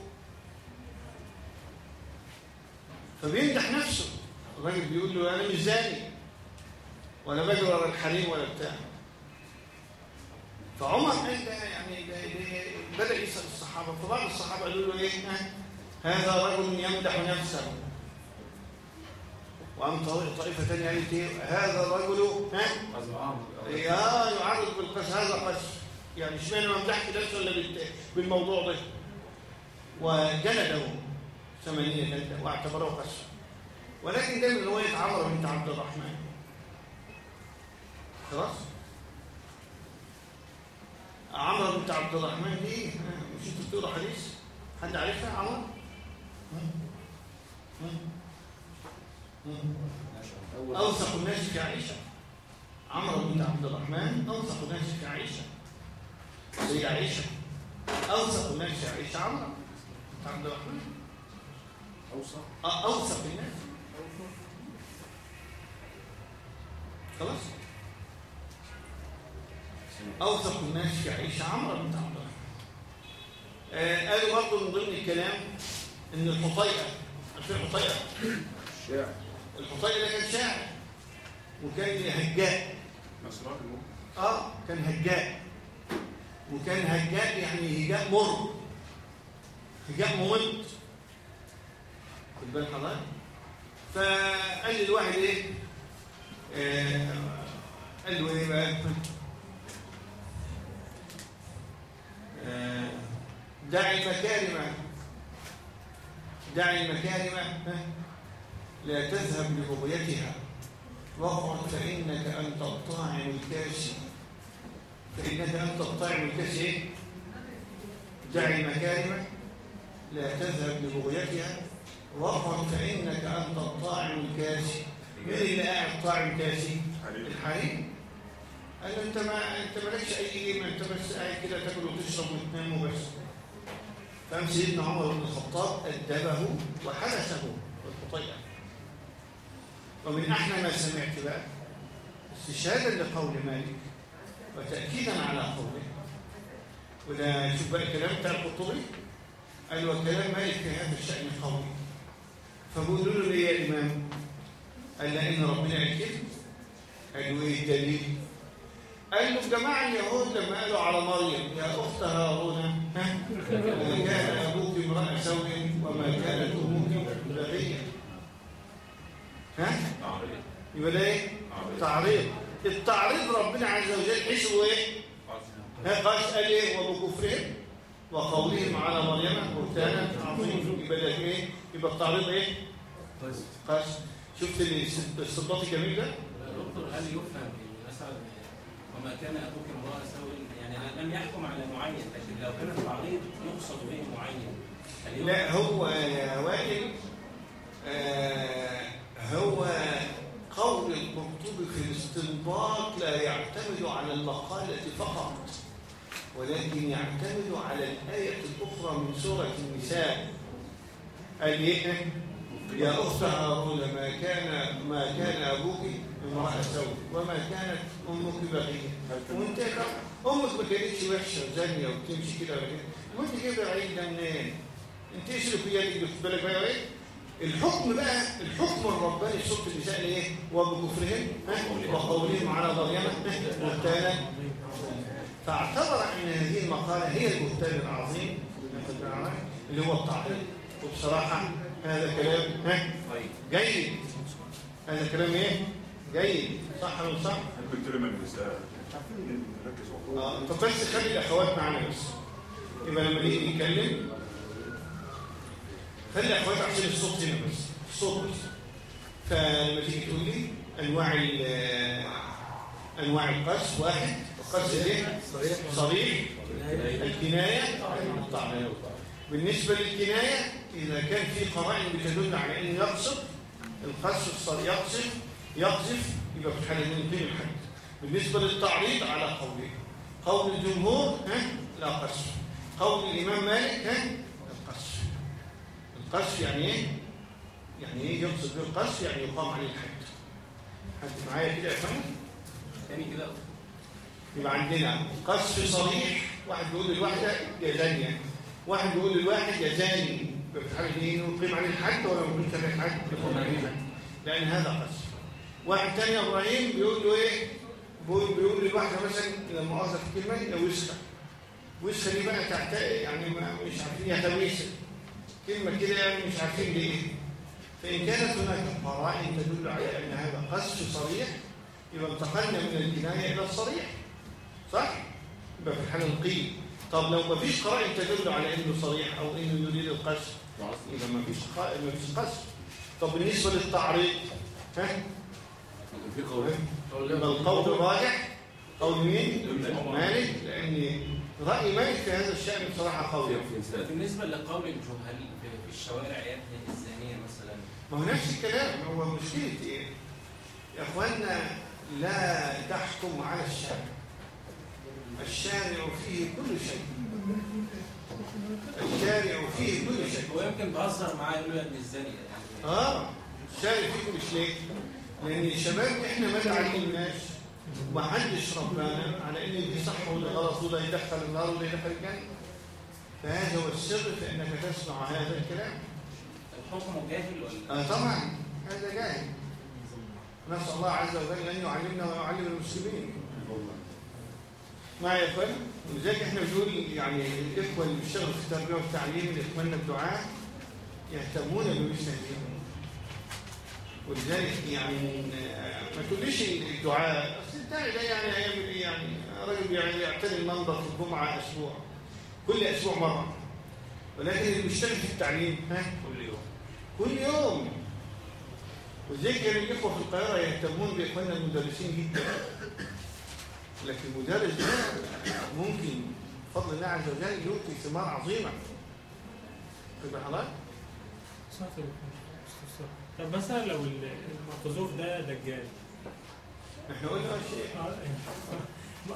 فبيمدح نفسه. الراجل بيقول له أنا مش زاني ولا بجري ورا الحريم ولا بتاع. فعمر قال ده يعني بدأ يسأل الصحابة فبعض الصحابة قالوا له إيه؟ هذا رجل يمدح نفسه. وقام طائفة ثانية قالت إيه؟ هذا الرجل ها؟ يا يعرض بالقش هذا قش يعني إشمعنى ما مدحت نفسه إلا بالموضوع ده؟ وجلده ثمانية جلدة واعتبره قش ولكن ده من رواية عمرو بنت عبد الرحمن. خلاص؟ عمرو بنت عبد الرحمن دي مش أنتوا بتقروا حديث؟ حد عارفها؟ عمرو؟ أوثق الناس كعائشة عمرو بن عبد الرحمن أوثق الناس كعائشة سيدة عائشة أوثق الناس كعائشة عمرو بن عبد الرحمن. اوسط أوثق الناس. خلاص؟ أوثق الناس كعائشة عمرو بن عبد آه قالوا برضه من ضمن الكلام إن الحطيئة عارفين الحطيئة؟ الشاعر الحطيئة ده كان شاعر وكان هجاء. المؤمن آه كان هجاء. وكان هجاء يعني هجاء مر. هجاء ممت خد بالك حضرتك؟ فقال لي الواحد إيه؟ قال له إيه بقى دع المكارم دع المكارم لا تذهب لبغيتها واقعد فإنك أنت الطاعم الكاسي فإنك أنت الطاعم الكاسي إيه؟ دع المكارم لا تذهب لبغيتها واقعد فإنك أنت الطاعم الكاسي مين اللي قاعد طاعم كاسي؟ حريم. الحريم قال له أنت ما أنت مالكش اي قيمه أنت بس قاعد كده تاكل وتشرب وتنام وبس. فقام سيدنا عمر بن الخطاب أدبه وحبسه بالخطيئه ومن أحلى ما سمعت بقى استشهادا لقول مالك وتاكيدا على قوله. وده شوف بقى الكلام بتاع القرطبي. قال وكلام مالك في هذا الشأن قوي. فبيقولوا له ليه يا إمام؟ قال لأن ربنا قال كده قالوا إيه الدليل؟ قال له الجماعة اليهود لما قالوا على مريم يا أخت هارون ها؟ ما كان أبوك امرأة سوء وما كانت أمك بغية. ها؟ يبقى ده إيه؟ تعريض. التعريض ربنا عز وجل اسمه إيه؟ ها قاش قال إيه؟ وبكفرهم وقولهم على مريم بهتانا عظيم يبقى ده إيه؟ يبقى التعريض إيه؟ قاش شفت الاستنباط الجميل ده؟ دكتور هل يفهم مثلا وما كان أبوك امرأ سوء يعني لم يحكم على معين لكن لو كان التعريض يقصد به معين؟ لا هو يا وائل آه هو قول القرطبي في الاستنباط لا يعتمد على المقالة فقط ولكن يعتمد على الآية الأخرى من سورة النساء قال إيه؟ يا أخت هارون ما كان ما كان أبوك امرأة سوء وما كانت أمك بغية وأنت أمك ما كانتش وحشة زانية وبتمشي كده ولا كده وأنت جايب العيد ده منين؟ أنت سلوكياتك اللي خد بالك بقى إيه؟ الحكم بقى الحكم الرباني سورة النساء إيه؟ وبكفرهم؟ وقولهم على مريم بهتانا فاعتبر أن هذه المقالة هي البهتان العظيم اللي هو التعريض وبصراحة هذا كلام ها؟ جيد. هذا كلام إيه؟ جيد. صح ولا مش صح؟ عارفين نركز والله آه طب بس خلي الأخوات معانا بس. يبقى لما نيجي نتكلم خلي الأخوات عشان الصوت هنا بس. الصوت بس. فلما تيجي تقول لي أنواع ال- أنواع القش واحد. القش إيه؟ صريح صريح. الكناية. الطعن بالنسبة للكناية إذا كان في قرائن بتدل على انه يقصد القش الصريح يقصف يقذف يبقى في الحاله دي نقيم الحد. بالنسبة للتعريض على قولين قول الجمهور ها لا قصف. قول الإمام مالك ها القصف القصف يعني إيه؟ يعني إيه يقصد به القصف يعني يقام عليه الحد. حد معايا كده يا فندم؟ تاني كده. يبقى عندنا قصف صريح واحد بيقول للواحدة يا زانيه واحد بيقول للواحد يا زاني الحاله دي نقيم عليه الحد ولا ما نقيمش عليه الحد يقام عليه الحد لأن هذا قصف واحد تاني إبراهيم بيقول له إيه؟ بيقول بيقول للواحده مثلا لما مؤاخذه في كلمه يا وسخة. وسخة دي بقى تحت يعني مش عارفين يا تويسه كلمة كده يعني مش عارفين إيه فإن كانت هناك قرائن تدل على أن هذا قصف صريح يبقى انتقلنا من الكناية إلى الصريح. صح؟ يبقى في الحاله نقيم طب لو ما فيش قرائن تدل على إنه صريح أو إنه يريد يبقى ما فيش ما فيش قصف طب بالنسبة للتعريض ها؟ في قول يبقى القول الراجح قول مين؟ مالك. لأن رأي مالك في هذا الشأن بصراحة قوي. بالنسبة لقول الجهال في الشوارع يعني الزانية مثلا؟ ما هو نفس الكلام. هو مشكلة إيه؟ يا إخوانا لا تحكم على الشارع. الشارع فيه كل شيء. الشارع فيه كل شيء. هو يمكن بهزر معاه يقول له يا ابن الزانيه يعني. آه الشارع فيه كل شيء لأن الشباب إحنا ما تعلمناش وما حدش ربنا على إن دي صح ولا غلط وده يدخل النار وده يدخل الجنة. فهذا هو السر في أنك تسمع هذا الكلام. الحكم جاهل ولا؟ آه طبعا. هذا جاهل. نسأل الله عز وجل أن يعلمنا ويعلم المسلمين. معي يا اخوان ولذلك إحنا بنقول يعني الاخوة اللي بيشتغلوا في التربيه والتعليم الاخوان الدعاء يهتمون بمثل هذه الأمور ولذلك يعني ما تقوليش الدعاء اصل الداعي ده يعني هيعمل إيه يعني راجل يعني يعتني المنظر في الجمعة أسبوع كل أسبوع مرة. ولكن اللي بيشتغل في التعليم ها؟ كل يوم. كل يوم. يعني الإخوة في القاهرة يهتمون بإخواننا المدرسين جدا. لكن المدرس ده ممكن بفضل الله عز وجل يؤتي ثمار عظيمة. خد حضرتك صح كده. طب مثلا لو ال- المقذوف ده دجال. إحنا قلنا شيء آه،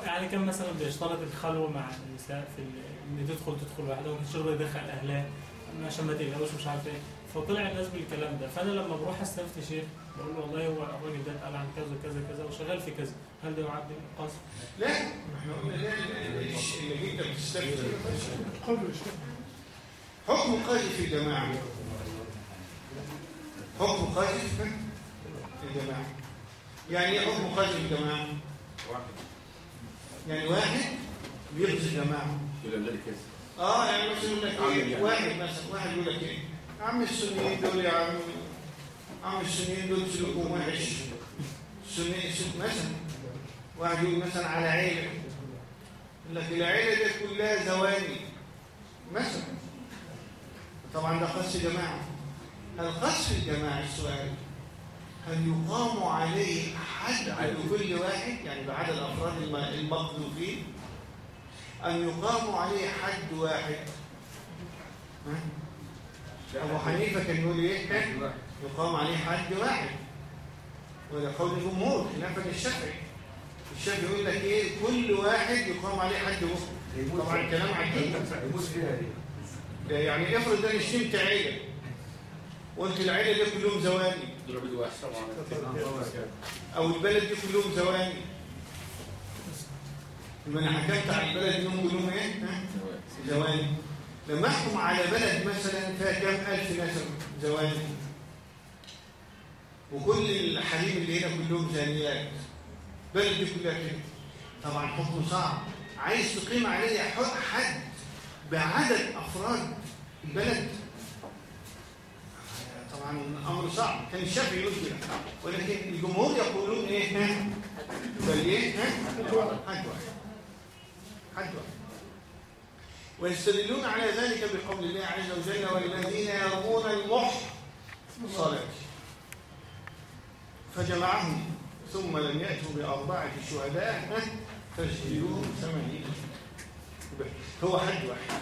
يعني كان مثلا بيشترط الخلوه مع النساء في إن تدخل تدخل واحدة وممكن الشغل يدخل اهلها عشان ما تقلقوش مش عارف إيه. فطلع الناس بالكلام ده. فأنا لما بروح أستفتي شيخ بقول له والله هو الراجل ده اتقال عن كذا كذا كذا وشغال في كذا. هل ده يعد قصد؟ لا. إحنا قلنا لا اللي انت بتستفتي حكم قاضي في الجماعة حكم قاضي في الجماعة يعني إيه حكم قاضي في الجماعة؟ واحد يعني واحد بيقضي الجماعة إلى ذلك كذا آه يعني مثلا يقول لك إيه؟ يعني. واحد مثلا واحد يقول لك إيه؟ يا عم السنيين دول يا عم عم السنيين دول سلوكهم وحش. السنيين سلوك مثلا واحد يقول مثلا على عيلة. يقول لك العيلة دي كلها زواني مثلا. طبعا ده قص جماعة القص في الجماعة السؤال هل يقام عليه حد لكل واحد؟ يعني بعدد الأفراد الم- المقذوفين أن يقام عليه حد واحد؟ أبو حنيفة كان يقول إيه؟ يقام عليه حد واحد. وده قول الجمهور خلافا للشافعي الشافعي يقول لك إيه؟ كل واحد يقام عليه حد واحد. طبعا كلام عجيب. دي ده يعني افرض ده شتمت عيلة وانت العيلة دي كلهم زواني أو البلد دي كلهم زواني لما أنا حكمت على البلد انهم كلهم إيه؟ ها؟ زواني لما احكم على بلد مثلا فيها كام ألف نسمة زواني وكل الحريم اللي هنا كلهم زانيات. بلد دي كلها كده. طبعا حكم صعب. عايز تقيم عليه ح- حد بعدد أفراد البلد؟ طبعا أمر صعب. كان الشافعي يقول كده. ولكن الجمهور يقولون إيه؟ ها؟ بل إيه؟ ها؟ حد واحد. حد واحد. ويستدلون على ذلك بقول الله عز وجل والذين يرمون المحصنات فجمعهم ثم لم يأتوا بأربعة شهداء ها؟ فاجلدوهم ثمانين. هو حد واحد.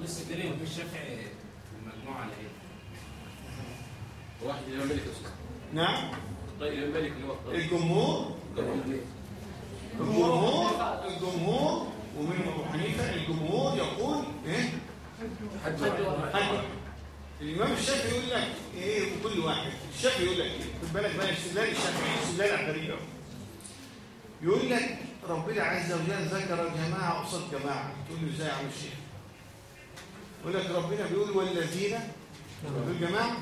ولسه الدليل في الشافعي المجموعة اللي هي واحد مالك أصلا نعم. طيب الإمام مالك اللي هو. الجمهور. الجمهور. الجمهور ومن أبو حنيفة الجمهور يقول إيه؟ حد واحد. حد الإمام الشافعي يقول لك إيه؟ وكل واحد. الشافعي يقول لك إيه؟ خد بالك بقى استدلال الشافعي استدلال غريب قوي يقول لك ربنا عز وجل ذكر جماعة قصاد جماعة. تقول له إزاي يا عم الشيخ؟ يقول لك ربنا بيقول والذين دول جماعة؟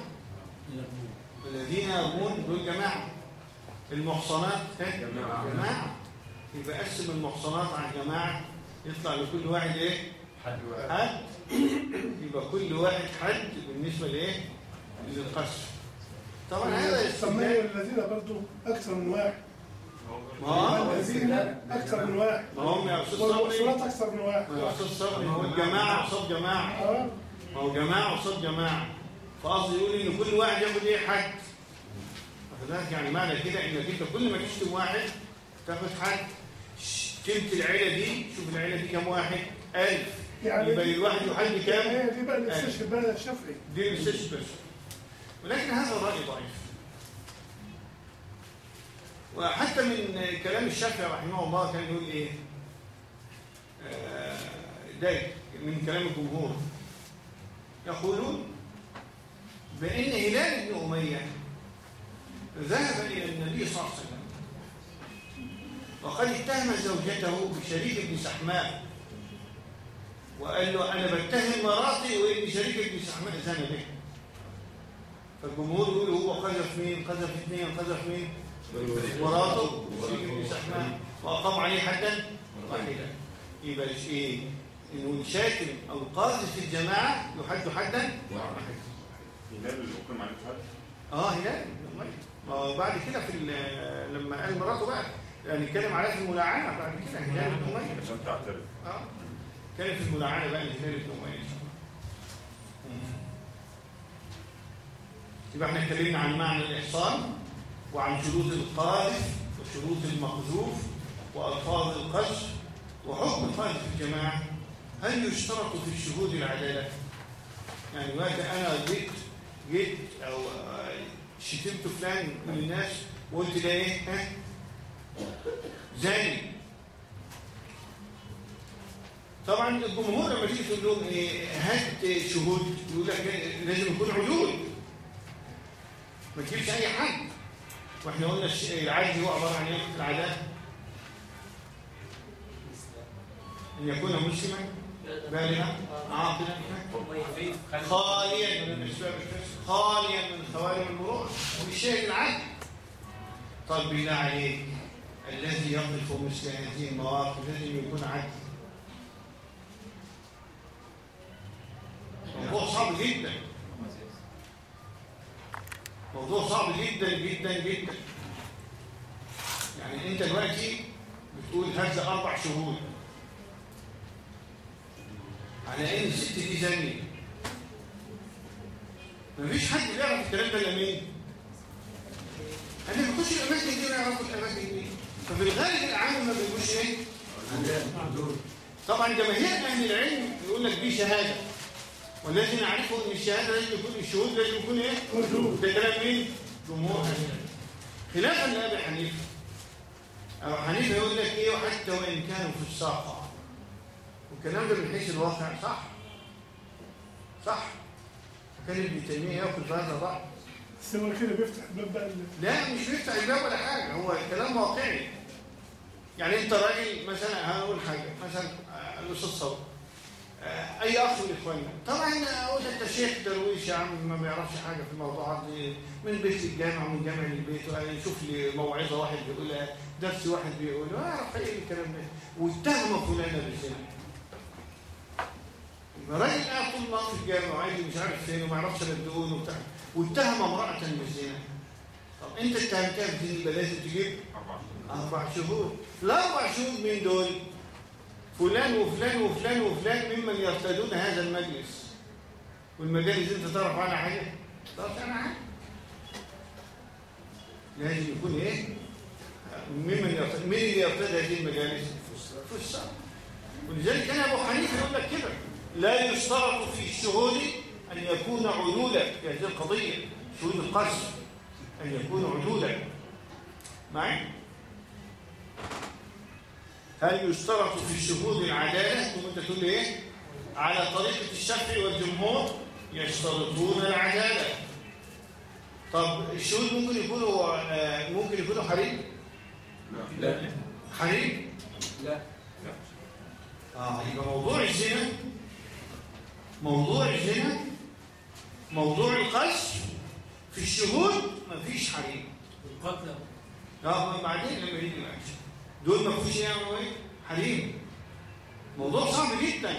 والذين يرمون دول جماعة. المحصنات. جماعة. يبقى قسم المحصنات على الجماعة يطلع لكل واحد إيه؟ حد واحد. حد. يبقى كل واحد حد بالنسبة لإيه؟ للقصر طبعا هذا سميه استدلال الذين برضه أكثر من واحد. ما هو الذين أكثر من واحد. ما هم يا أستاذ والمحصنات صبري أكثر من واحد. يا أستاذ صبري. هو الجماعة قصاد جماعة. آه. ما هو جماعة قصاد جماعة. فقصدي يقول إن كل واحد ياخد إيه؟ حد. فذلك يعني معنى كده إنك أنت كل ما تشتم واحد تاخد حد. شتمت العيلة دي شوف العيلة دي كام واحد؟ ألف. يعني يبقى للواحد يحل كام؟ هي دي بقى استشهد بها الشافعي دي الاستشفاء ولكن هذا الرأي ضعيف. وحتى من كلام الشافعي رحمه الله كان يقول إيه؟ آه، ده من كلام الجمهور. يقولون بأن هلال بن أمية ذهب إلى النبي صلى الله عليه وسلم. وقد اتهم زوجته بشريك بن سحماء وقال له أنا بتهم مراتي وإن شريك بن سحماء زنى به فالجمهور يقول هو قذف مين؟ قذف اثنين قذف مين؟ مراته شريك بن سحماء وأقام عليه حدا واحدا. يبقى إيه؟ إنه الشاكل أو القاذف في الجماعة يحد حدا هلال اللي أقيم عليه حد؟ آه هلال. بعد كده في لما قال مراته بقى. يعني اتكلم عليها في الملاعنه بعد كده هلال بن اميه عشان تعترف آه كان في الملاعنة بقى الهلال بن اميه يبقى إحنا اتكلمنا عن معنى الإحصان وعن شروط القاذف وشروط المقذوف وألفاظ القذف وحكم القاذف في الجماعة هل يشترط في الشهود العدالة؟ يعني دلوقتي أنا جيت جيت أو شتمت فلان من الناس وقلت ده إيه؟ ها؟ زاني طبعا الجمهور لما تيجي تقول لهم إيه هات شهود. يقول لك إيه، لازم يكون عدول ما تجيبش أي حد وإحنا قلنا العدل هو عبارة عن إيه؟ العدالة. أن يكون مسلما بالغا عاقلا خاليا من خاليا من خوارم المروءه وبالشيء العدل. طب بالله عليك. الذي يقف مثل هذه المواقف لازم يكون عدل. موضوع صعب جدا. موضوع صعب جدا جدا جدا. يعني أنت دلوقتي بتقول هذا أربع شهور على أن الست دي زانية. مفيش حد بيعرف الكلام ده إلا مين؟ أنا ما كنتش الاماكن دي ولا يعرفوا الأماكن دي. ففي الغالب العام ما بيقولوش إيه طبعا جماهير أهل العلم يقول لك دي شهادة. والذي نعرفه إن الشهادة لازم يكون الشهود لازم يكون إيه؟ ده كلام مين؟ جمهور أهل العلم. خلافا لابي حنيفة أبو حنيفة يقول لك إيه؟ وحتى وإن كانوا في الساقه والكلام ده من حيث الواقع صح؟ صح. كان ابن تيمية يأخذ بهذا الرأي. بس هو كده بيفتح الباب بقى لا مش بيفتح الباب ولا حاجة. هو كلام واقعي. يعني انت راجل مثلا هقول حاجة. مثلا آه، الأستاذ صبري. آه، أي أخ من إخواننا. طبعا أقول أنت شيخ درويش يا عم ما بيعرفش حاجة في الموضوعات دي. من بيت للجامع ومن جامع للبيت وقال يشوف لي موعظة واحد بيقولها درس واحد بيقوله ما يعرف إيه الكلام ده. واتهم فلانة بالزنا يبقى راجل قاعد طول النهار في الجامع وعايز مش عارف فين وما يعرفش الدقون وبتاع. واتهم امرأة بالزنا طب انت اتهمتها بالزنا يبقى لازم تجيب أربع شهور الأربع شهور مين دول؟ فلان وفلان وفلان وفلان ممن يرتدون هذا المجلس والمجالس انت تعرف عنها حاجة؟ تعرف عنها حاجة؟ لازم يكون إيه؟ ممن يرتد مين اللي يرتدي هذه المجالس؟ فسار ولذلك كان أبو حنيفة يقول لك كده لا يشترط في الشهود أن يكون عدولا في هذه القضية شهود القصر أن يكون عدولا معي؟ هل يشترط في الشهود العدالة؟ ثم انت تقول لي إيه؟ على طريقة الشافعي والجمهور يشترطون العدالة. طب الشهود ممكن يكونوا آه، ممكن يكونوا حريم؟ لا حريم؟ لا آه يبقى موضوع الزنا موضوع الزنا موضوع القذف في الشهود مفيش حريم. القتل. آه بعدين لما يجي الاكشن دول ما فيهوش يعملوا إيه؟ حريم. موضوع صعب جدا.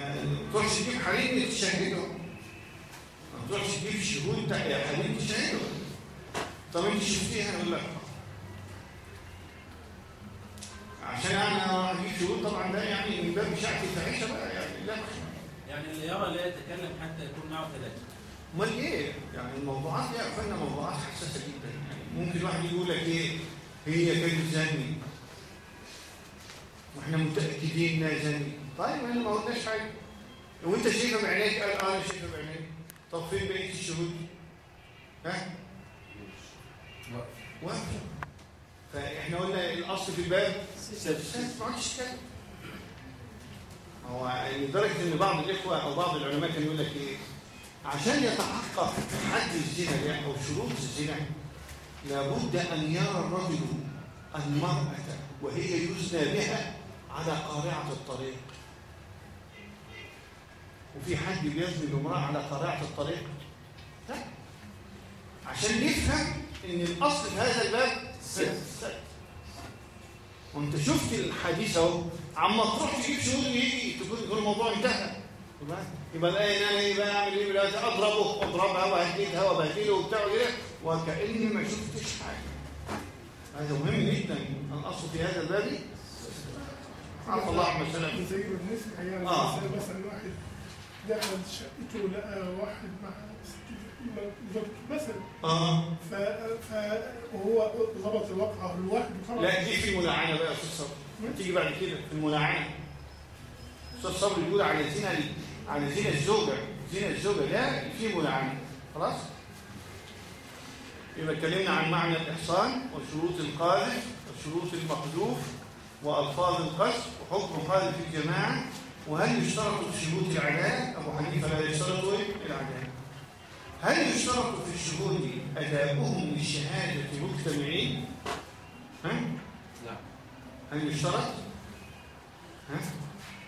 يعني ما تروحش تجيب حريم تشهده ما تروحش تجيب شهود حريم تشهده طب أنت شفتيها أقول لك عشان أنا أجيب شهود طبعا ده يعني من باب شعب الفاحشه بقى يعني لا. يعني اللي يرى لا يتكلم حتى يكون معه ثلاثة أمال إيه؟ يعني الموضوعات دي عرفنا موضوعات حساسة جدا. يعني ممكن واحد يقول لك إيه؟ هي كانت زاني وإحنا متأكدين إنها زاني طيب إحنا ما قلناش حاجة. وانت شايفها بعينيك قال آه أنا شايفها بعينيك طب فين بقية الشهود؟ ها؟ واقفه فإحنا قلنا الأصل في الباب. ما عادش تتكلم هو لدرجة إن بعض الإخوة أو بعض العلماء كانوا يقول لك إيه؟ عشان يتحقق حد الزنا ده أو شروط الزنا لابد أن يرى الرجل المرأة وهي يزنى بها على قارعة الطريق. وفي حد بيزني بامرأة على قارعة الطريق؟ لا. عشان نفهم إن الأصل في هذا الباب سد سد وأنت شفت الحديث أهو. عما تروح تجيب شهود يجي تكون يكون الموضوع انتهى. يبقى يبقى الآية ان أنا إيه بقى أعمل إيه دلوقتي أضربه أضربها وهديتها وبهدله وبتاع وكده وكأني ما شفتش حاجة. هذا مهم جدا الأصل في هذا الباب. عفى الله عما سلف. زي ما بنسمع يعني آه. مثلا واحد دخل شقته لقى واحد مع مثلا. آه. ف ف وهو ظبط الواقع لوحده طبعا لا دي في ملاعنه بقى يا أستاذ تيجي بعد كده في الملاعنه أستاذ صبري بيقول على زنا على زنا الزوجة زنا الزوجة ده في ملاعنه خلاص يبقى اتكلمنا عن معنى الإحصان وشروط القاذف وشروط المقذوف وألفاظ القصد وحكم قال في الجماعة وهل يشترط في شهود العدالة أبو حنيفة لا يشترط؟ العدالة هل يشترط في الشهود أداؤهم للشهادة مجتمعين؟ ها؟ هل يشترط؟ ها؟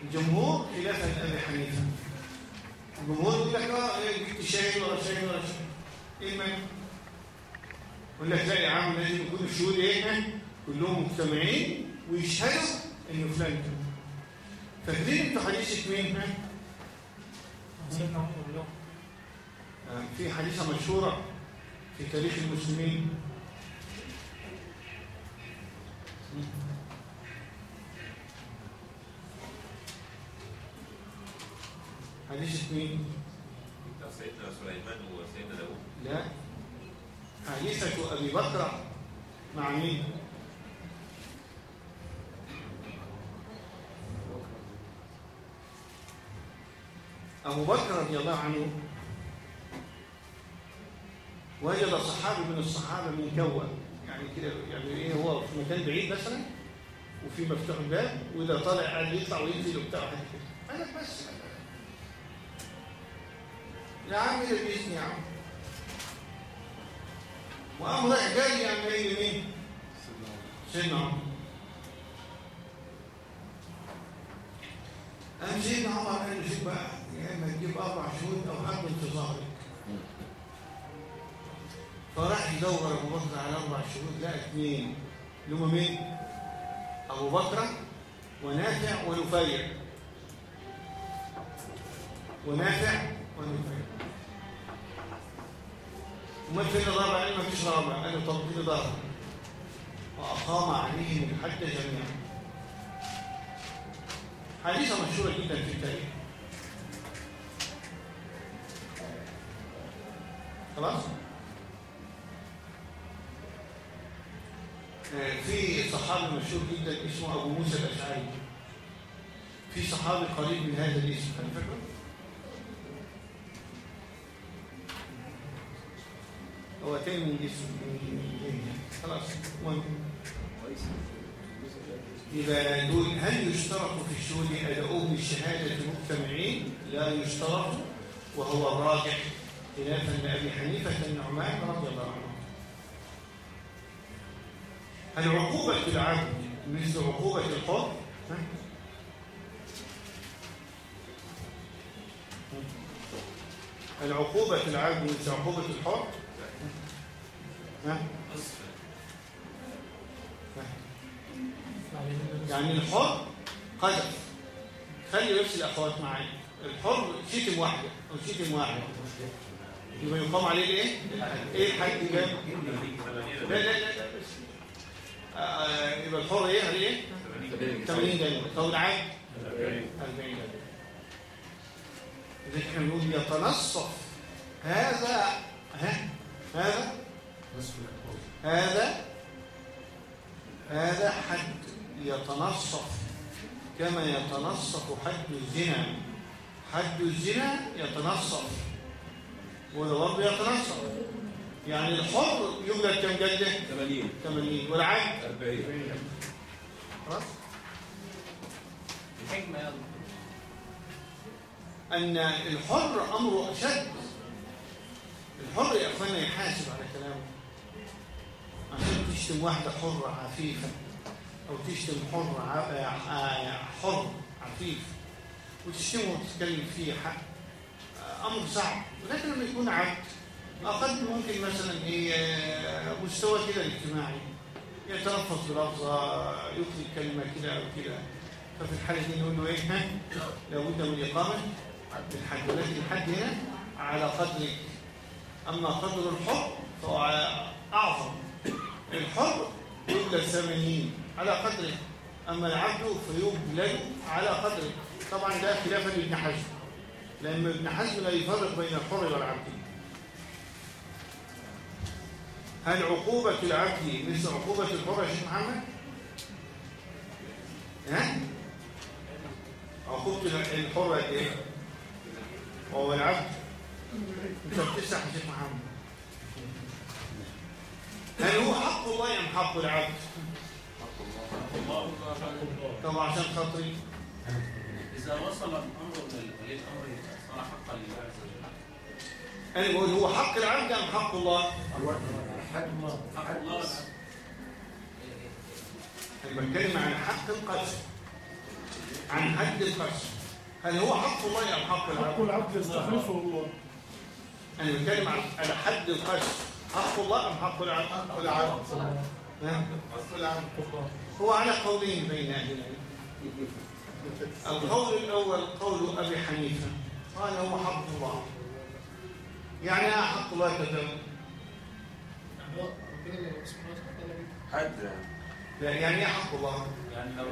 الجمهور خلافا لأبي حنيفة الجمهور يقول لك آه إيه، جبت شاهد ولا شاهد ولا شاهد إيه المانع؟ يقول لك لا يا عم لازم يكون الشهود إيه؟ كلهم مجتمعين ويشهدوا انه فلان كده. فاكرين أنتوا حديثة مين؟ ها؟ سيدنا عمر. آه، في حديثة مشهورة في تاريخ المسلمين مين؟ بتاع سيدنا سليمان وسيدنا داوود لا حديثة أبي بكر مع مين؟ أبو بكر رضي الله عنه وجد صحابي من الصحابة من كوة يعني كده يعني إيه هو في مكان بعيد مثلا وفي مفتوح الباب وإذا طالع قاعد يطلع وينزل وبتاع حاجة كده قال لك بس يا عم ده بإذن يا عم جاي يعني إيه مين؟ سيدنا عمر قام سيدنا عمر قال له شوف بقى يا اما تجيب أربع شهود أو حد انتظارك فراح يدور ابو بكر على أربع شهود لقى اثنين اللي هم مين؟ ابو بكر ونافع ونفيع ونافع ونفيع وما فين الرابع قال ما فيش رابع قال له طب كده ضرب وأقام عليهم الحد جميعا. حديثه مشهوره جدا في التاريخ. خلاص؟ آه، في صحابي مشهور جدا اسمه أبو موسى الأشعري. في صحابي قريب من هذا الاسم هل فاكره؟ تاني من خلاص المهم يبقى دول هل يشترط في الشهود أداؤهم الشهادة مجتمعين؟ لا يشترط وهو الراجح خلافا لأبي حنيفة النعمان رضي الله عنه. العقوبة العبد مثل عقوبة ها؟ العقوبة العبد مثل عقوبة الحر يعني الحر قذف خلي نفس الأخوات معايا. الحر شتم واحدة أو شتم واحد يبقى يقام عليه الايه؟ إيه الحد جاب؟ لا لا لا بس. آه، يبقى الحر إيه؟ عليه إيه؟ 80 جنيه طب العام؟ 40 جنيه إذا إحنا بنقول يتنصف. هذا ها؟ هذا هذا هذا حد يتنصف كما يتنصف حد الزنا. حد الزنا يتنصف برضه يتنصف. يعني الحر يوجد كم جلدة؟ 80 80 والعبد 40 خلاص. الحكمة يا أن الحر امره أشد. الحر يا أخوانا يحاسب على كلامه. عشان تشتم واحدة حرة عفيفة أو تشتم حر ع- ع- حر عفيف وتشتمه وتتكلم فيه حق أمر صعب. ولكن لما يكون عبد أقل ممكن مثلا آه، مستوى كده اجتماعي يتلفظ بلفظة يطلق كلمة كده أو كده. ففي الحالة دي نقول له ها لابد من اقامه الحد ولكن الحد هنا على قدرك. أما قدر الحر فهو أعظم. الحر يبلى ثمانين على قدره. أما العبد فيبلد على قدره. طبعا ده خلافا لابن حزم. لأن ابن حزم لا يفرق بين الحر والعبد. هل عقوبة العبد مثل عقوبة الحر يا شيخ محمد؟ ها؟ عقوبة الحر قد إيه؟ وهو العبد. أنت بتسرح يا شيخ محمد. هل هو حق الله ام حق العبد؟ الله وحق طب عشان خاطري. إذا وصل الأمر لولي الأمر يبقى صار حقا لله عز وجل أنا بقول هو حق العبد أم حق الله؟ حق الله. والعبد أنا بتكلم عن حق القسم عن حد القسم هل هو حق الله أم حق حق العبد العبد يستخلصه الله. أنا بتكلم عن على حد القسم حق الله أم حق العبد حق العبد نعم. حق العبد هو على قولين بين أهل العلم. القول الأول قول أبي حنيفة. قال هو حق الله. يعني إيه حق الله كتب حد. يعني يعني إيه حق الله. يعني لو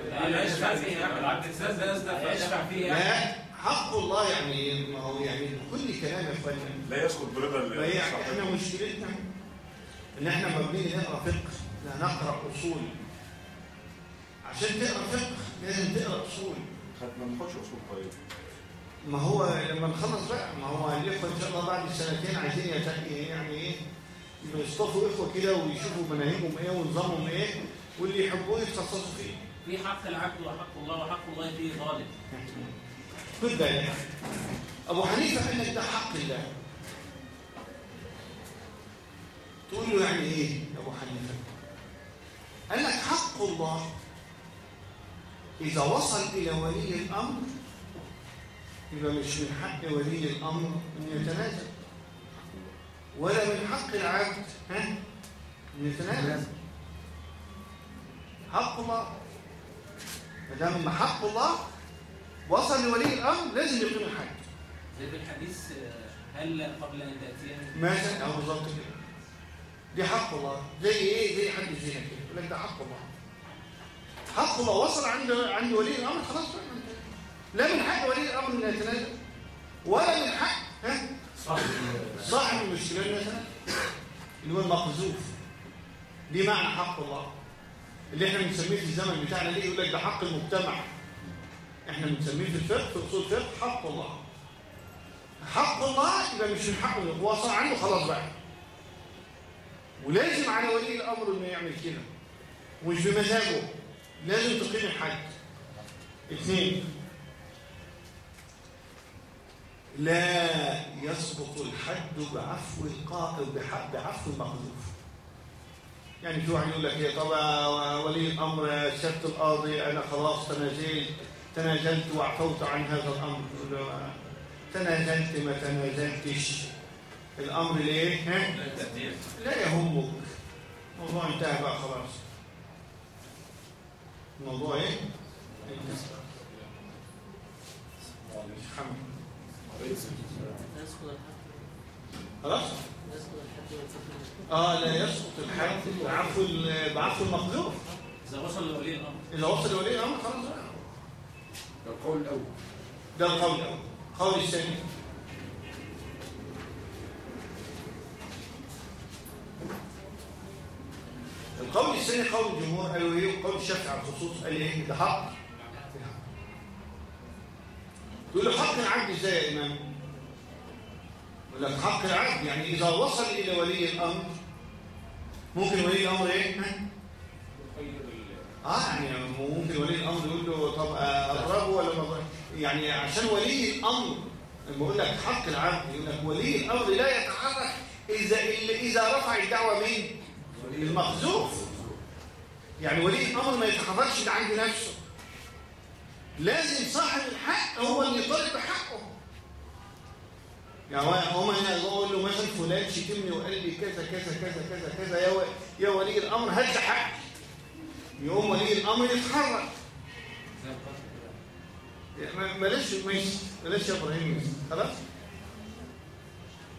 فيه العبد السادس ده يشفع فيه يعني حق الله يعني ما هو يعني كل كلام يا اخوانا لا يسقط برضا ما. إحنا مشكلتنا إن إحنا لما بنيجي نقرأ فقه لا نقرأ أصول. عشان تقرأ فقه لازم تقرأ أصول. ما ناخدش أصول طيب. ما هو لما نخلص بقى ما هو الاخوه إن شاء الله بعد السنتين عايزين يت- يعني إيه؟ يصطفوا إخوة كده ويشوفوا مناهجهم إيه ونظامهم إيه واللي يحبوه يتخصصوا فيه. في حق العبد وحق الله وحق الله فيه غالب خد بالك أبو حنيفة قال لك ده حق الله. تقول له يعني إيه يا أبو حنيفة؟ قال لك حق الله إذا وصل إلى ولي الأمر يبقى مش من حق ولي الأمر ان يتنازل. ولا من حق العبد ها؟ ان يتنازل. حق الله. ما دام حق الله وصل لولي الأمر لازم يقيم الحج زي في الحديث آه، هل قبل أن تأتيني مثلا أو بالظبط كده. دي حق الله. زي إيه؟ زي حد زينا كده. يقول لك ده حق الله. حق الله وصل عند عند ولي الأمر خلاص. لا من حق ولي الأمر إنه يتنازل. ولا من حق ها؟ صاحب المشكلة مثلا اللي هو المقذوف. دي معنى حق الله. اللي إحنا بنسميه في الزمن بتاعنا ليه يقول لك ده حق المجتمع. إحنا بنسميه في الفقه في اصول الفقه حق الله. حق الله يبقى مش من حقه هو وصل عنه خلاص بقى. ولازم على ولي الأمر إنه يعمل كده. ومش بمزاجه. لازم تقيم الحج اثنين. لا يسقط الحد بعفو القائل بعفو المقذوف يعني في واحد يقول لك يا طبعا ولي الأمر سبت القاضي أنا خلاص تنازلت تنازلت وعفوت عن هذا الأمر. له تنازلت ما تنازلتش. الأمر ليه؟ ها؟ لا يهمك. الموضوع انتهى بقى خلاص. الموضوع إيه؟ محمد خلاص؟ آه لا يسقط الحد بعفو بعفو المقذوف إذا وصل لولي الأمر. إذا وصل لولي الأمر خلاص بقى القول الأول. ده القول الأول. القول الثاني. القول الثاني قول الجمهور قالوا إيه؟ قول الشافعي على الخصوص. قال إيه؟ ده حق. تقول له حق العبد إزاي يا إمام؟ يقول لك حق العبد يعني إذا وصل إلى ولي الأمر ممكن ولي الأمر إيه؟ آه يعني ممكن ولي الأمر يقول له طب اضربه ولا ما؟ يعني عشان ولي الأمر لما بقول لك حق العبد يقول لك ولي الأمر لا يتحرك إذا إذا رفع الدعوة مين؟ المخزوف يعني ولي الأمر ما يتحركش ده عند نفسه لازم صاحب الحق هو اللي يطالب بحقه يعني هو أنا أقول له مثلا فلان شتمني وقال لي كذا كذا كذا كذا كذا يا يا ولي الأمر هات لي حقي يقوم ولي الأمر يتحرك. ما- بلاش ماشي. بلاش يا إبراهيم. خلاص؟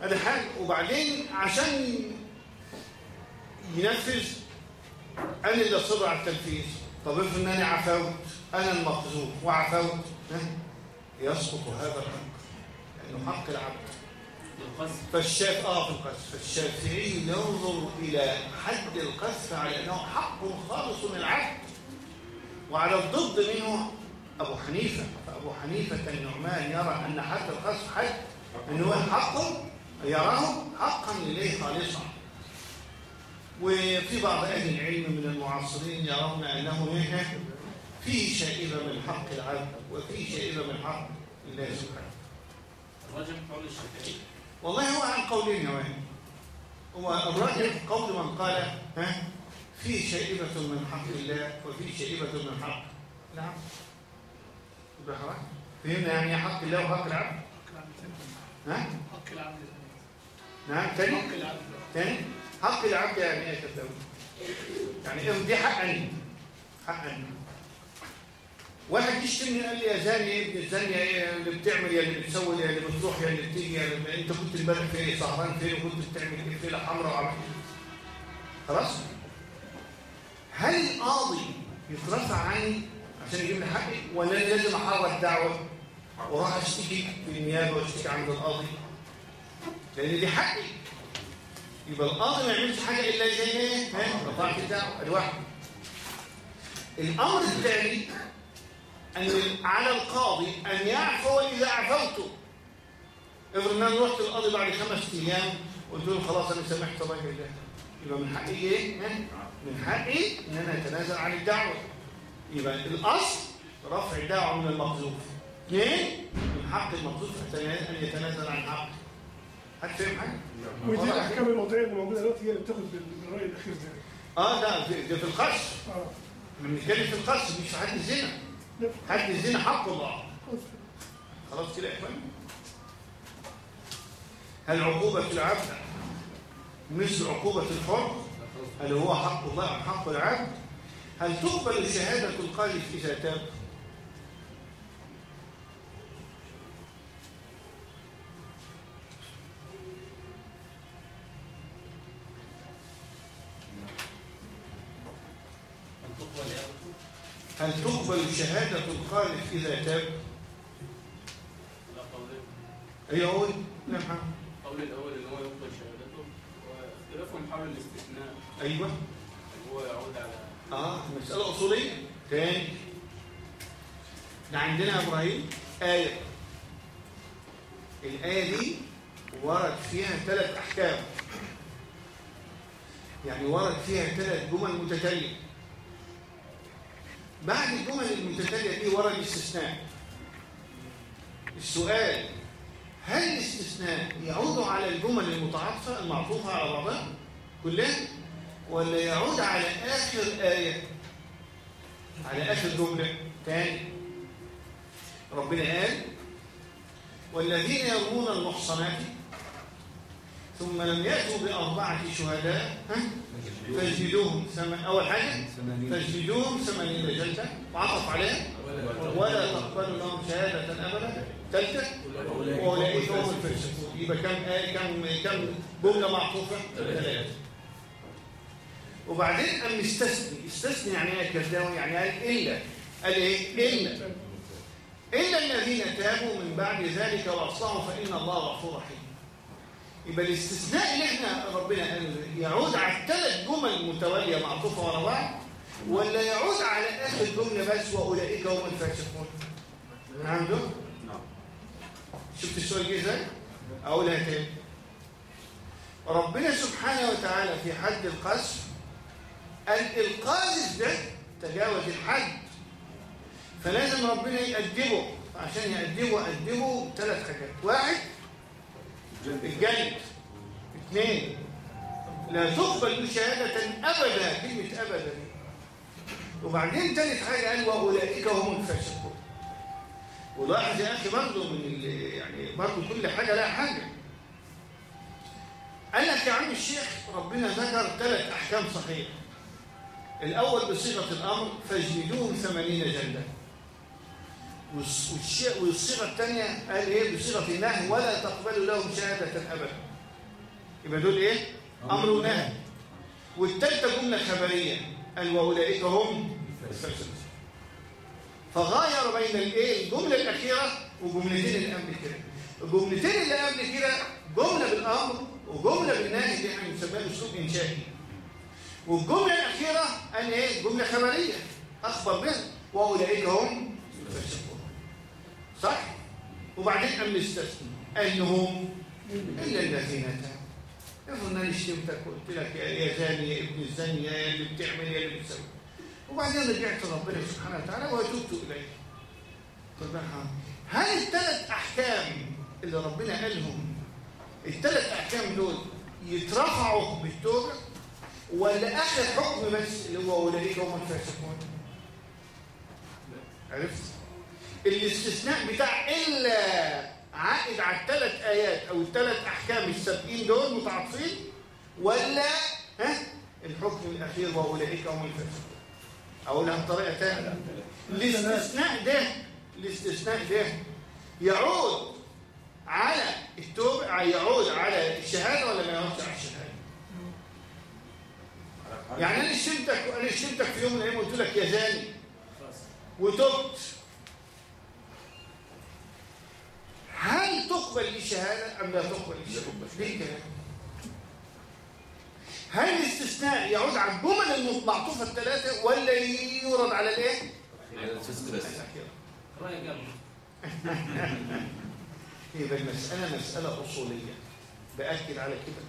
ادي حاجة. وبعدين عشان ينفذ أنا اللي اصر على التنفيذ طب افرض ان أنا عفوت. أنا المقذوف وعفوت؟ يسقط هذا الحق. لأنه حق العبد. فالشاف آه في القذف فالشافعي ينظر إلى حد القذف على أنه حق خالص من العبد وعلى الضد منه أبو حنيفة. فأبو حنيفة النعمان يرى أن حد القذف حد أنه هو حق يراه حقا لله خالصا. وفي بعض أهل العلم من المعاصرين يرون أنه إيه؟ فيه شائبة من حق العبد وفيه شائبة من حق الله سبحانه. الراجح قول الشافعي والله هو عن قولين يا وين هو الراجح قول من قال ها في شائبة من حق الله وفي شائبة من حق نعم يبقى فهمنا يعني حق الله وحق العبد؟ ها؟ حق العبد. نعم تاني؟ حق العبد. تاني؟ حق العبد يعني إيه يا يعني إيه دي حق أني حق أني واحد يشتمني قال لي يا زاني يا ابن الزانية إيه اللي بتعمل يا اللي بتسوي يا اللي بتروح يا اللي بتيجي يا اللي انت كنت امبارح فين؟ سهران فين؟ وكنت بتعمل إيه؟ فين حمراء إيه؟ خلاص؟ هل القاضي يترفع عني عشان يجيب لي حقي ولا لازم أحرك دعوة وأروح أشتكي في النيابه وأشتكي عند القاضي؟ لأن دي حقي. يبقى القاضي ما يعملش حاجة إلا اذا إيه رفعت الدعوة. الواحد. الأمر الثاني أن على القاضي أن يعفو إذا عفوته افرض ان أنا رحت للقاضي بعد خمس أيام. قلت له خلاص أنا سامحت الراجل ده يبقى من حقي إيه؟ من؟ حقي إن أنا أتنازل عن الدعوة. يبقى الأصل رفع الدعوه من المقذوف. اثنين من حق المقذوف أن يتنازل عن حقه. حد فاهم حاجة؟ ودي الأحكام الوضعيه اللي موجودة دلوقتي هي اللي بتاخد بالراي الأخير ده. آه ده في, ده في القش آه. بنتكلم في القش مش في حد الزنا حد الزنا حق الله. خلاص. كده يا اخوان هل عقوبة العبد مثل عقوبة الحر هل هو حق الله أم حق العبد؟ هل تقبل شهادة القاذف إذا تاب؟ تقبل شهادة القاذف إذا تاب. لا قولين أيوه هو نعم. القول الأول إن هو يقبل شهادته واختلافهم حول الاستثناء. أيوه. هو يعود على آه مسألة أصولية. تاني. ده عندنا يا إبراهيم آية. الآية دي ورد فيها ثلاث أحكام. يعني ورد فيها ثلاث جمل متتالية. بعد الجمل المتتالية دي ورد استثناء السؤال هل الاستثناء يعود على الجمل المتعاطفة المعطوفة على بعضها؟ كلها؟ ولا يعود على آخر آية؟ على آخر جملة تاني. ربنا قال والذين يرمون المحصنات ثم لم يأتوا بأربعة شهداء؟ فاجلدوهم أول حاجة فاجلدوهم ثمانين جلدة وعطف عليها ولا تقبلوا لهم شهادة أبدا. ثالثة وأولئك هم الفاسقون. يبقى كم آية كم كم جملة معطوفة؟ ثلاثة. وبعدين قام يستثني يستثني يعني يا كرداوي يعني قال إلا؟ قال إيه؟ إلا. إلا الذين تابوا من بعد ذلك واصلحوا فإن الله غفور رحيم. يبقى الاستثناء اللي إحنا ربنا يعود على الثلاث جمل متواليه معطوفة ورا بعض ولا يعود على آخر جملة بس وأولئك هم الفاسقون؟ عنده نعم. شفت السؤال جه إزاي؟ أقولها تاني. ربنا سبحانه وتعالى في حد القذف قال القاذف ده تجاوز الحد. فلازم ربنا يأدبه عشان يأدبه أدبه ثلاث حاجات. واحد الجلد اثنين لا تقبل شهادة أبدا كلمة أبدا. وبعدين ثالث حاجة قال وأولئك هم الفاسقون. ولاحظ يا أخي برضه من يعني برضه كل حاجة لها حاجة. قال لك يا عم الشيخ ربنا ذكر ثلاث أحكام صحيحة. الأول بصيغة الأمر فاجلدوهم ثمانين جلدة والص- والشيء- والصيغة الثانية قال إيه؟ بصيغة النهي ولا تقبلوا لهم شهادة أبدا. يبقى دول إيه؟ أمر ونهي والثالثة جملة خبرية. قال وأولئك هم الفاسقون. فغاير بين الإيه؟ الجملة الأخيرة وجملتين اللي قبل كده. الجملتين اللي قبل كده جملة بالأمر وجملة بالنهي اللي إحنا بنسميها أسلوب إنشائي. والجملة الأخيرة قال إيه؟ جملة خبرية. أخبر بها. وأولئك هم الفاسقون. صح؟ وبعدين قام مستثني أنهم إلا الذين تابوا افرض أنا شتمتك وقلت لك يا زاني يا ابن الزانية يا اللي بتعمل يا اللي بتسوي. وبعدين رجعت ربنا سبحانه وتعالى وتبت إليه. طب أنا- هل الثلاث أحكام اللي ربنا قالهم الثلاث أحكام دول يترفعوا بالتوبة؟ ولا اخر حكم بس اللي هو أولئك هم الفاسقون؟ عرفت؟ الاستثناء بتاع إلا عائد على الثلاث آيات أو الثلاث أحكام السابقين دول متعاطفين ولا ها؟ الحكم الأخير وأولئك هم الفاسقون. أقولها بطريقه ثانية الاستثناء ده الاستثناء ده يعود على التوبة يعود على الشهادة ولا ما يعودش على الشهادة؟ يعني أنا شتمتك أنا شتمتك في يوم من الأيام وقلت لك يا زاني وتبت. هل تقبل لي شهاده أم لا تقبل لي شهاده ليه كده؟ هل الاستثناء يعود على الجمل المعطوفه الثلاثة ولا يورد على جاب يبقى المسألة مسألة أصولية. بأكد على كده.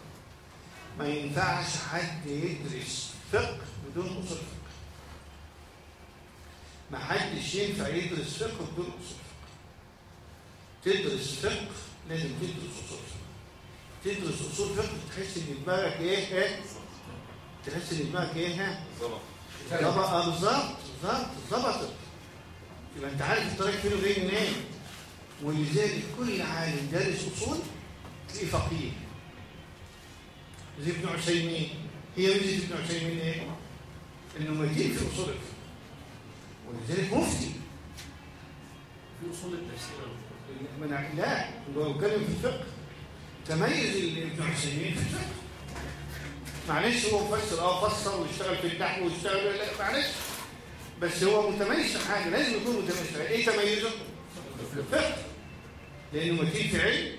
ما ينفعش حد يدرس فقه بدون أصول فقه. ما حدش ينفع يدرس فقه بدون أصول فقه. تدرس فقه لازم تدرس فقه تدرس أصول فقه تحس إن دماغك إيه؟ إيه؟ تحس إن دماغك إيه؟ ها ظبط. ظبط. آه، بالظبط بالظبط ظبطت. يبقى أنت عارف الطريق فين وجاي منين. ولذلك كل عالم دارس أصول تلاقيه فقيه. زي ابن عثيمين. هي ميزة ابن عثيمين إيه؟ إنه متين في أصول الفقه. ولذلك مفتي. في أصول التفسير. من لا هو بيتكلم في الفقه تميز ابن عثيمين في الفقه معلش هو مفسر آه فسر واشتغل في النحو واشتغل لا معلش بس هو متميز في حاجة لازم يكون متميز في إيه تميزه؟ في الفقه لأنه متين في علم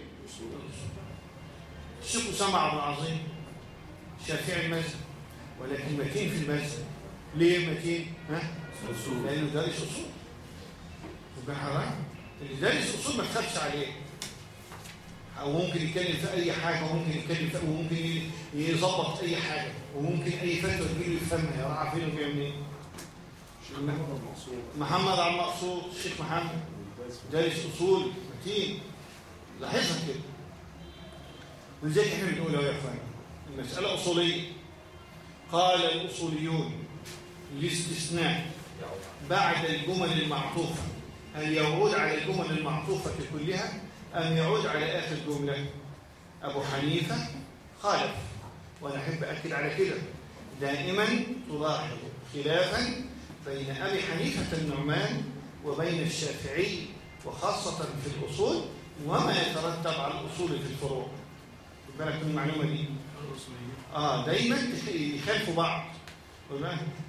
الشيخ اسامه عبد العظيم شافعي المذهب ولكن متين في المذهب ليه متين؟ ها؟ لأنه دارس اصول يبقى حرام اللي دارس اصول ما تخافش عليه أو ممكن يتكلم في أي حاجة وممكن يتكلم في وممكن يظبط أي حاجة وممكن أي فتوى تجيله يفهمها. يراعى فين وفين منين محمد عبد المقصود. الشيخ محمد. دارس أصول. متين لاحظها كده. ولذلك إحنا بنقول يا إخوان. المسألة أصولية. قال الأصوليون الاستثناء بعد الجمل المعطوفة. هل يعود على الجمل المعطوفه كلها ام يعود على آخر جملة. أبو حنيفة خالف وأنا أحب أكد على كده. دائما تلاحظ خلافا بين أبي حنيفة النعمان وبين الشافعي وخاصة في الأصول وما يترتب على الأصول في الفروع. بالك من المعلومة دي؟ آه دايما يخالفوا بعض؟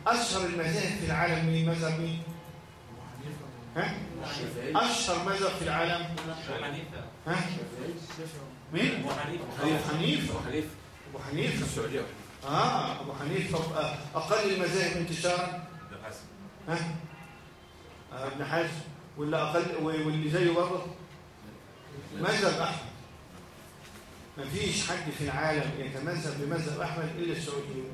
أشهر المذاهب في العالم مين مذهب مين؟ ها؟ أشهر مذهب في العالم. أبو حنيفة. ها مين أبو حنيفة. أبو حنيفة. السعودية. آه أبو حنيفة. طب آه، أقل المذاهب انتشارا. حسن ها؟ آه، ابن ولا أقل واللي زيه برضه؟ مذهب أحمد. ما فيش حد في العالم يتمذهب بمذهب أحمد إلا السعوديين.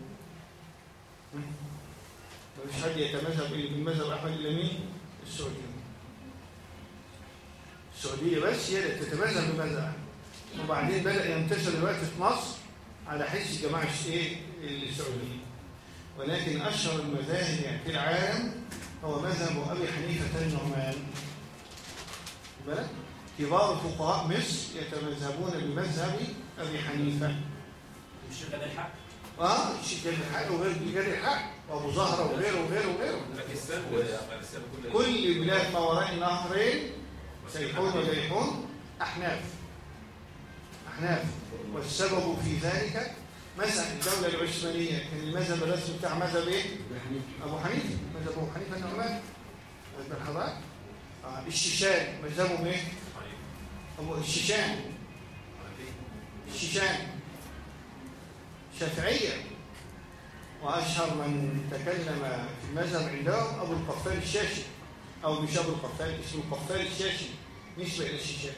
ما فيش حد يتمذهب بمذهب أحمد إلا مين؟ السعوديين السعوديه بس هي اللي بمذهب احمد وبعدين بدأ ينتشر دلوقتي في مصر على حس جماعة إيه السعوديين ولكن أشهر المذاهب يعني في العالم هو مذهب أبي حنيفة النعمان. كبار فقهاء مصر يتمذهبون بمذهب أبي حنيفة. مش غدا الحق؟ آه جابر الحق وغير جابر الحق وابو زهرة وغيره وغيره وغيره. باكستان وافغانستان كل بلاد ما وراء النهرين سيحون وزيحون أحناف. أحناف. والسبب في ذلك مثلا الدولة العثمانية. كان المذهب الرسمي بتاع مذهب إيه؟ أبو حنيفة. مذهب أبو حنيفة النعمان مذهب الحضاره آه الشيشان. مذهبهم إيه؟ أبو الشيشان. الشيشان. شافعية وأشهر من تكلم في المذهب عندهم أبو القفال الشاشي أو مش أبو القفال اسمه القفال الشاشي نسبه إلى الشيشان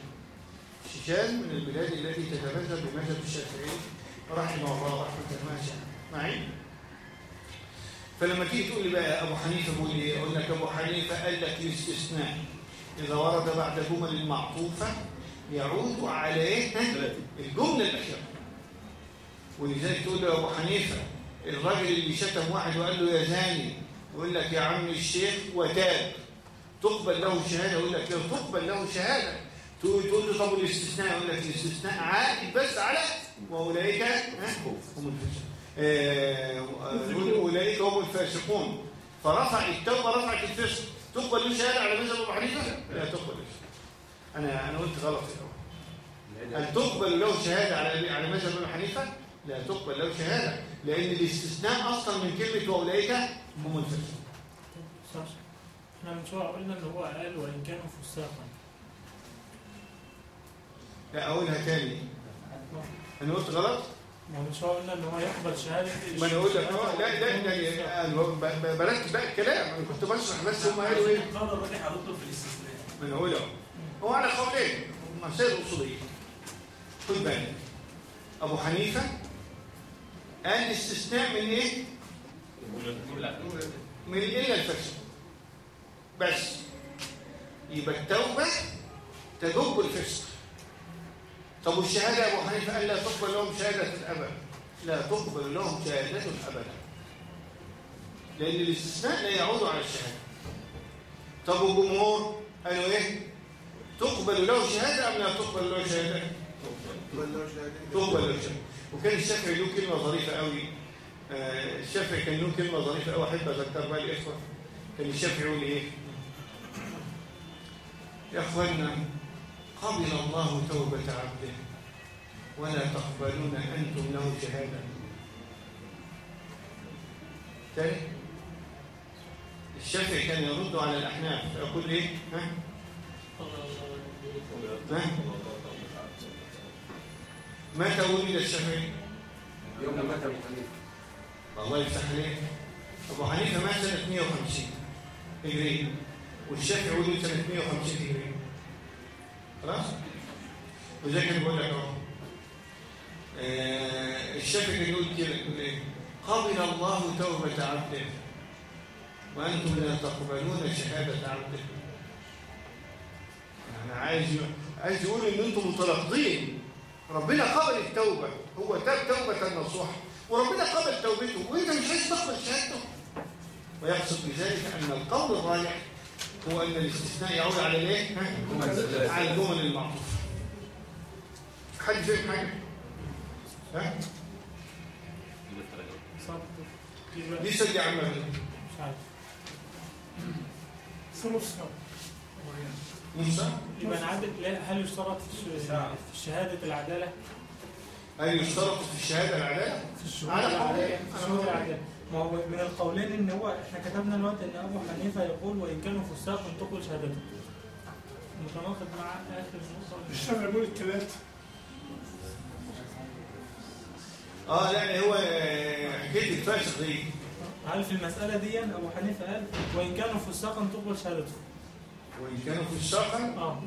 الشيشان من البلاد التي تتمذهب بمذهب الشافعي رحمه الله رحمة واسعة معي فلما تيجي تقول لي بقى أبو حنيفة بيقول إيه؟ أقول لك أبو حنيفة قال لك الاستثناء إذا ورد بعد جمل المعطوفة يعود على؟ ها؟ الجملة الأخيرة ولذلك تقول له أبو حنيفة الراجل اللي شتم واحد وقال له يا زاني يقول لك يا عم الشيخ وتاب. تقبل له شهادة يقول لك لا تقبل له شهادة. تقول له طب الاستثناء يقول لك الاستثناء عائد بس على وأولئك ها؟ هم الفاسقون. آه، اولئك هم الفاسقون. فرفع التوبة رفعت الفسق. تقبل له شهادة على مذهب أبو حنيفة؟ لا تقبل له شهادة. أنا أنا قلت غلط الأول هل تقبل له شهادة على على مذهب أبو حنيفة؟ لا تقبل له شهادة. لأن الاستثناء أصلا من كلمة وأولئك هم الفاسقون صح إحنا من شوية قلنا إن هو قال وإن كانوا فساقا. لا أقولها تاني. أنا قلت غلط؟ ما هو من شوية قلنا إن هو يقبل شهادة ما أنا أقول لك أه لا لا لا أنا ب- ب- بركز بقى الكلام. أنا كنت بشرح بس هم قالوا إيه؟ قال الراجح في الاستثناء. ما أنا أقول أهو. هو على قولين. مسائل أصولية. خد بالك. أبو حنيفة قال استثناء من إيه؟ من الا الفسق بس. يبقى التوبة تجب الفسق. طب والشهادة يا أبو حنيفة؟ قال لا تقبل لهم شهادة الأبد. لا تقبل لهم شهادة ابدا لأن الاستثناء لا يعود على الشهادة. طب والجمهور؟ قالوا إيه؟ تقبل له شهادة أم لا تقبل له شهادة. تقبل له شهادة. وكان الشافعي له كلمة ظريفة قوي. آه، الشافعي كان له كلمة ظريفة قوي. أحب اذكر بها الاخوه كان الشافعي يقول إيه. يا اخوانا قبل الله توبة عبده ولا تقبلون أنتم له شهادة. تاني. الشافعي كان يرد على الأحناف. يقول إيه؟ ها؟ ها؟ متى ولد الشافعي؟ يوم ما مات أبو حنيفة الله يفتح عليه أبو حنيفة مات سنة 150 هجرية والشافعي ولد سنة 150 هجرية خلاص؟ وزي كان بقول لك أهو آه، الشافعي كان يقول كده يقول إيه؟ قبل الله توبة عبده وأنتم لا تقبلون شهادة عبده يعني عايز عايز يقول إن أنتم متناقضين ربنا قبل التوبة هو تاب توبة نصوحة. وربنا قبل توبته وانت مش عايز تقبل شهادته. ويقصد بذلك أن القول الراجح هو أن الاستثناء يعود على الايه؟ على الجمل المعطوفه حد فاهم حاجة؟ ها؟ دي سجل عمل مش عارف. ثلث يبقى نعدل لا، هل يشترط في في شهادة العدالة؟ هل يشترط في الشهاده العدالة؟ في الشهود على العدالة. قولين. في الشهود العدالة. ما هو من القولين إن هو إحنا كتبنا الوقت إن أبو حنيفة يقول وإن كانوا فساق تقبل شهادته. متناقض مع آخر نقطة. الشافعي بيقول الثلاث آه لا هو آه، حكاية الفاسق دي. هل في المسألة دي أبو حنيفة قال وإن كانوا فساقا تقبل شهادته؟ وإن كانوا في الشاقه آه.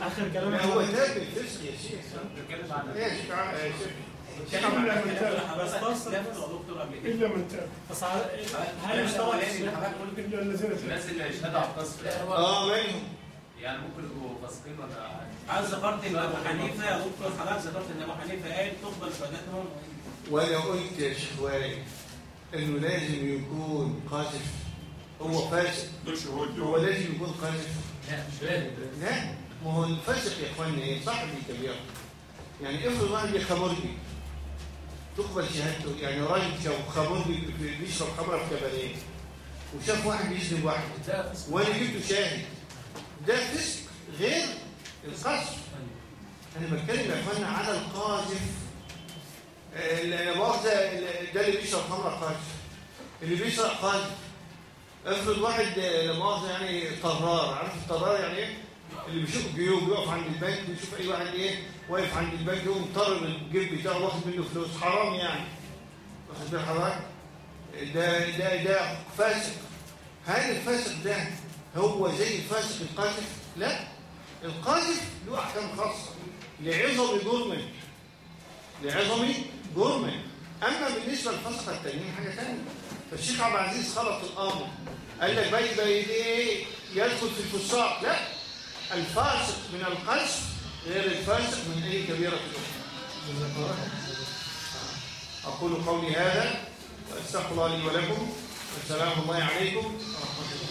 آخر كلام. لا هو تاب الفسق يا شيخ بنتكلم عن إيه يا شيخ. يا شيخ إلا من تاب. بس هل يشترط في- إلا الذين الناس اللي هيشهدوا على القصف آه مالهم؟ يعني ممكن يبقوا فاسقين ولا حضرتك ذكرت ان أبو حنيفة يا دكتور. حضرتك ذكرت ان أبو حنيفة قال تقبل شهادتهم وأنا قلت يا شيخ وائل إنه لازم يكون قاذف هو فاسق دول شهود هو لازم يكون قاذف لا مش لازم. لا ما هو الفاسق يا اخوانا إيه؟ صاحب الكبيره يعني افرض واحد بيخمرجي تقبل شهادته. يعني راجل شو خمرجي بي- بيشرب خمرة في كباريه وشاف واحد بيشرب واحد. وأنا جبته شاهد. ده فسق غير القذف أنا بتكلم يا اخوانا على القاذف. آه، لا مؤاخذه ال- ده اللي بيشرب خمرة قاذف. اللي بيسرق قاذف. افرض واحد آه، لا مؤاخذة يعني طرار عارف الطرار يعني إيه؟ اللي بيشوف الجيوب يقف عند البنك بيشوف أي واحد إيه واقف عند البنك يقوم طرر الجيب بتاعه واخد منه فلوس. حرام يعني. واخد بال حضرتك ده ده ده فاسق. هل الفاسق ده هو زي الفاسق القاذف؟ لا. القاذف له أحكام خاصة. لعظم جرمه. لعظم جرما أما بالنسبة للفسقة التانيين حاجة ثانية فالشيخ عبد العزيز خلط الأمر. قال لك بين إيه؟ يدخل في الفساق. لا الفاسق من القذف غير الفاسق من أي كبيرة أخرى. أقول قولي هذا وأستغفر الله لي ولكم. والسلام الله عليكم ورحمة الله.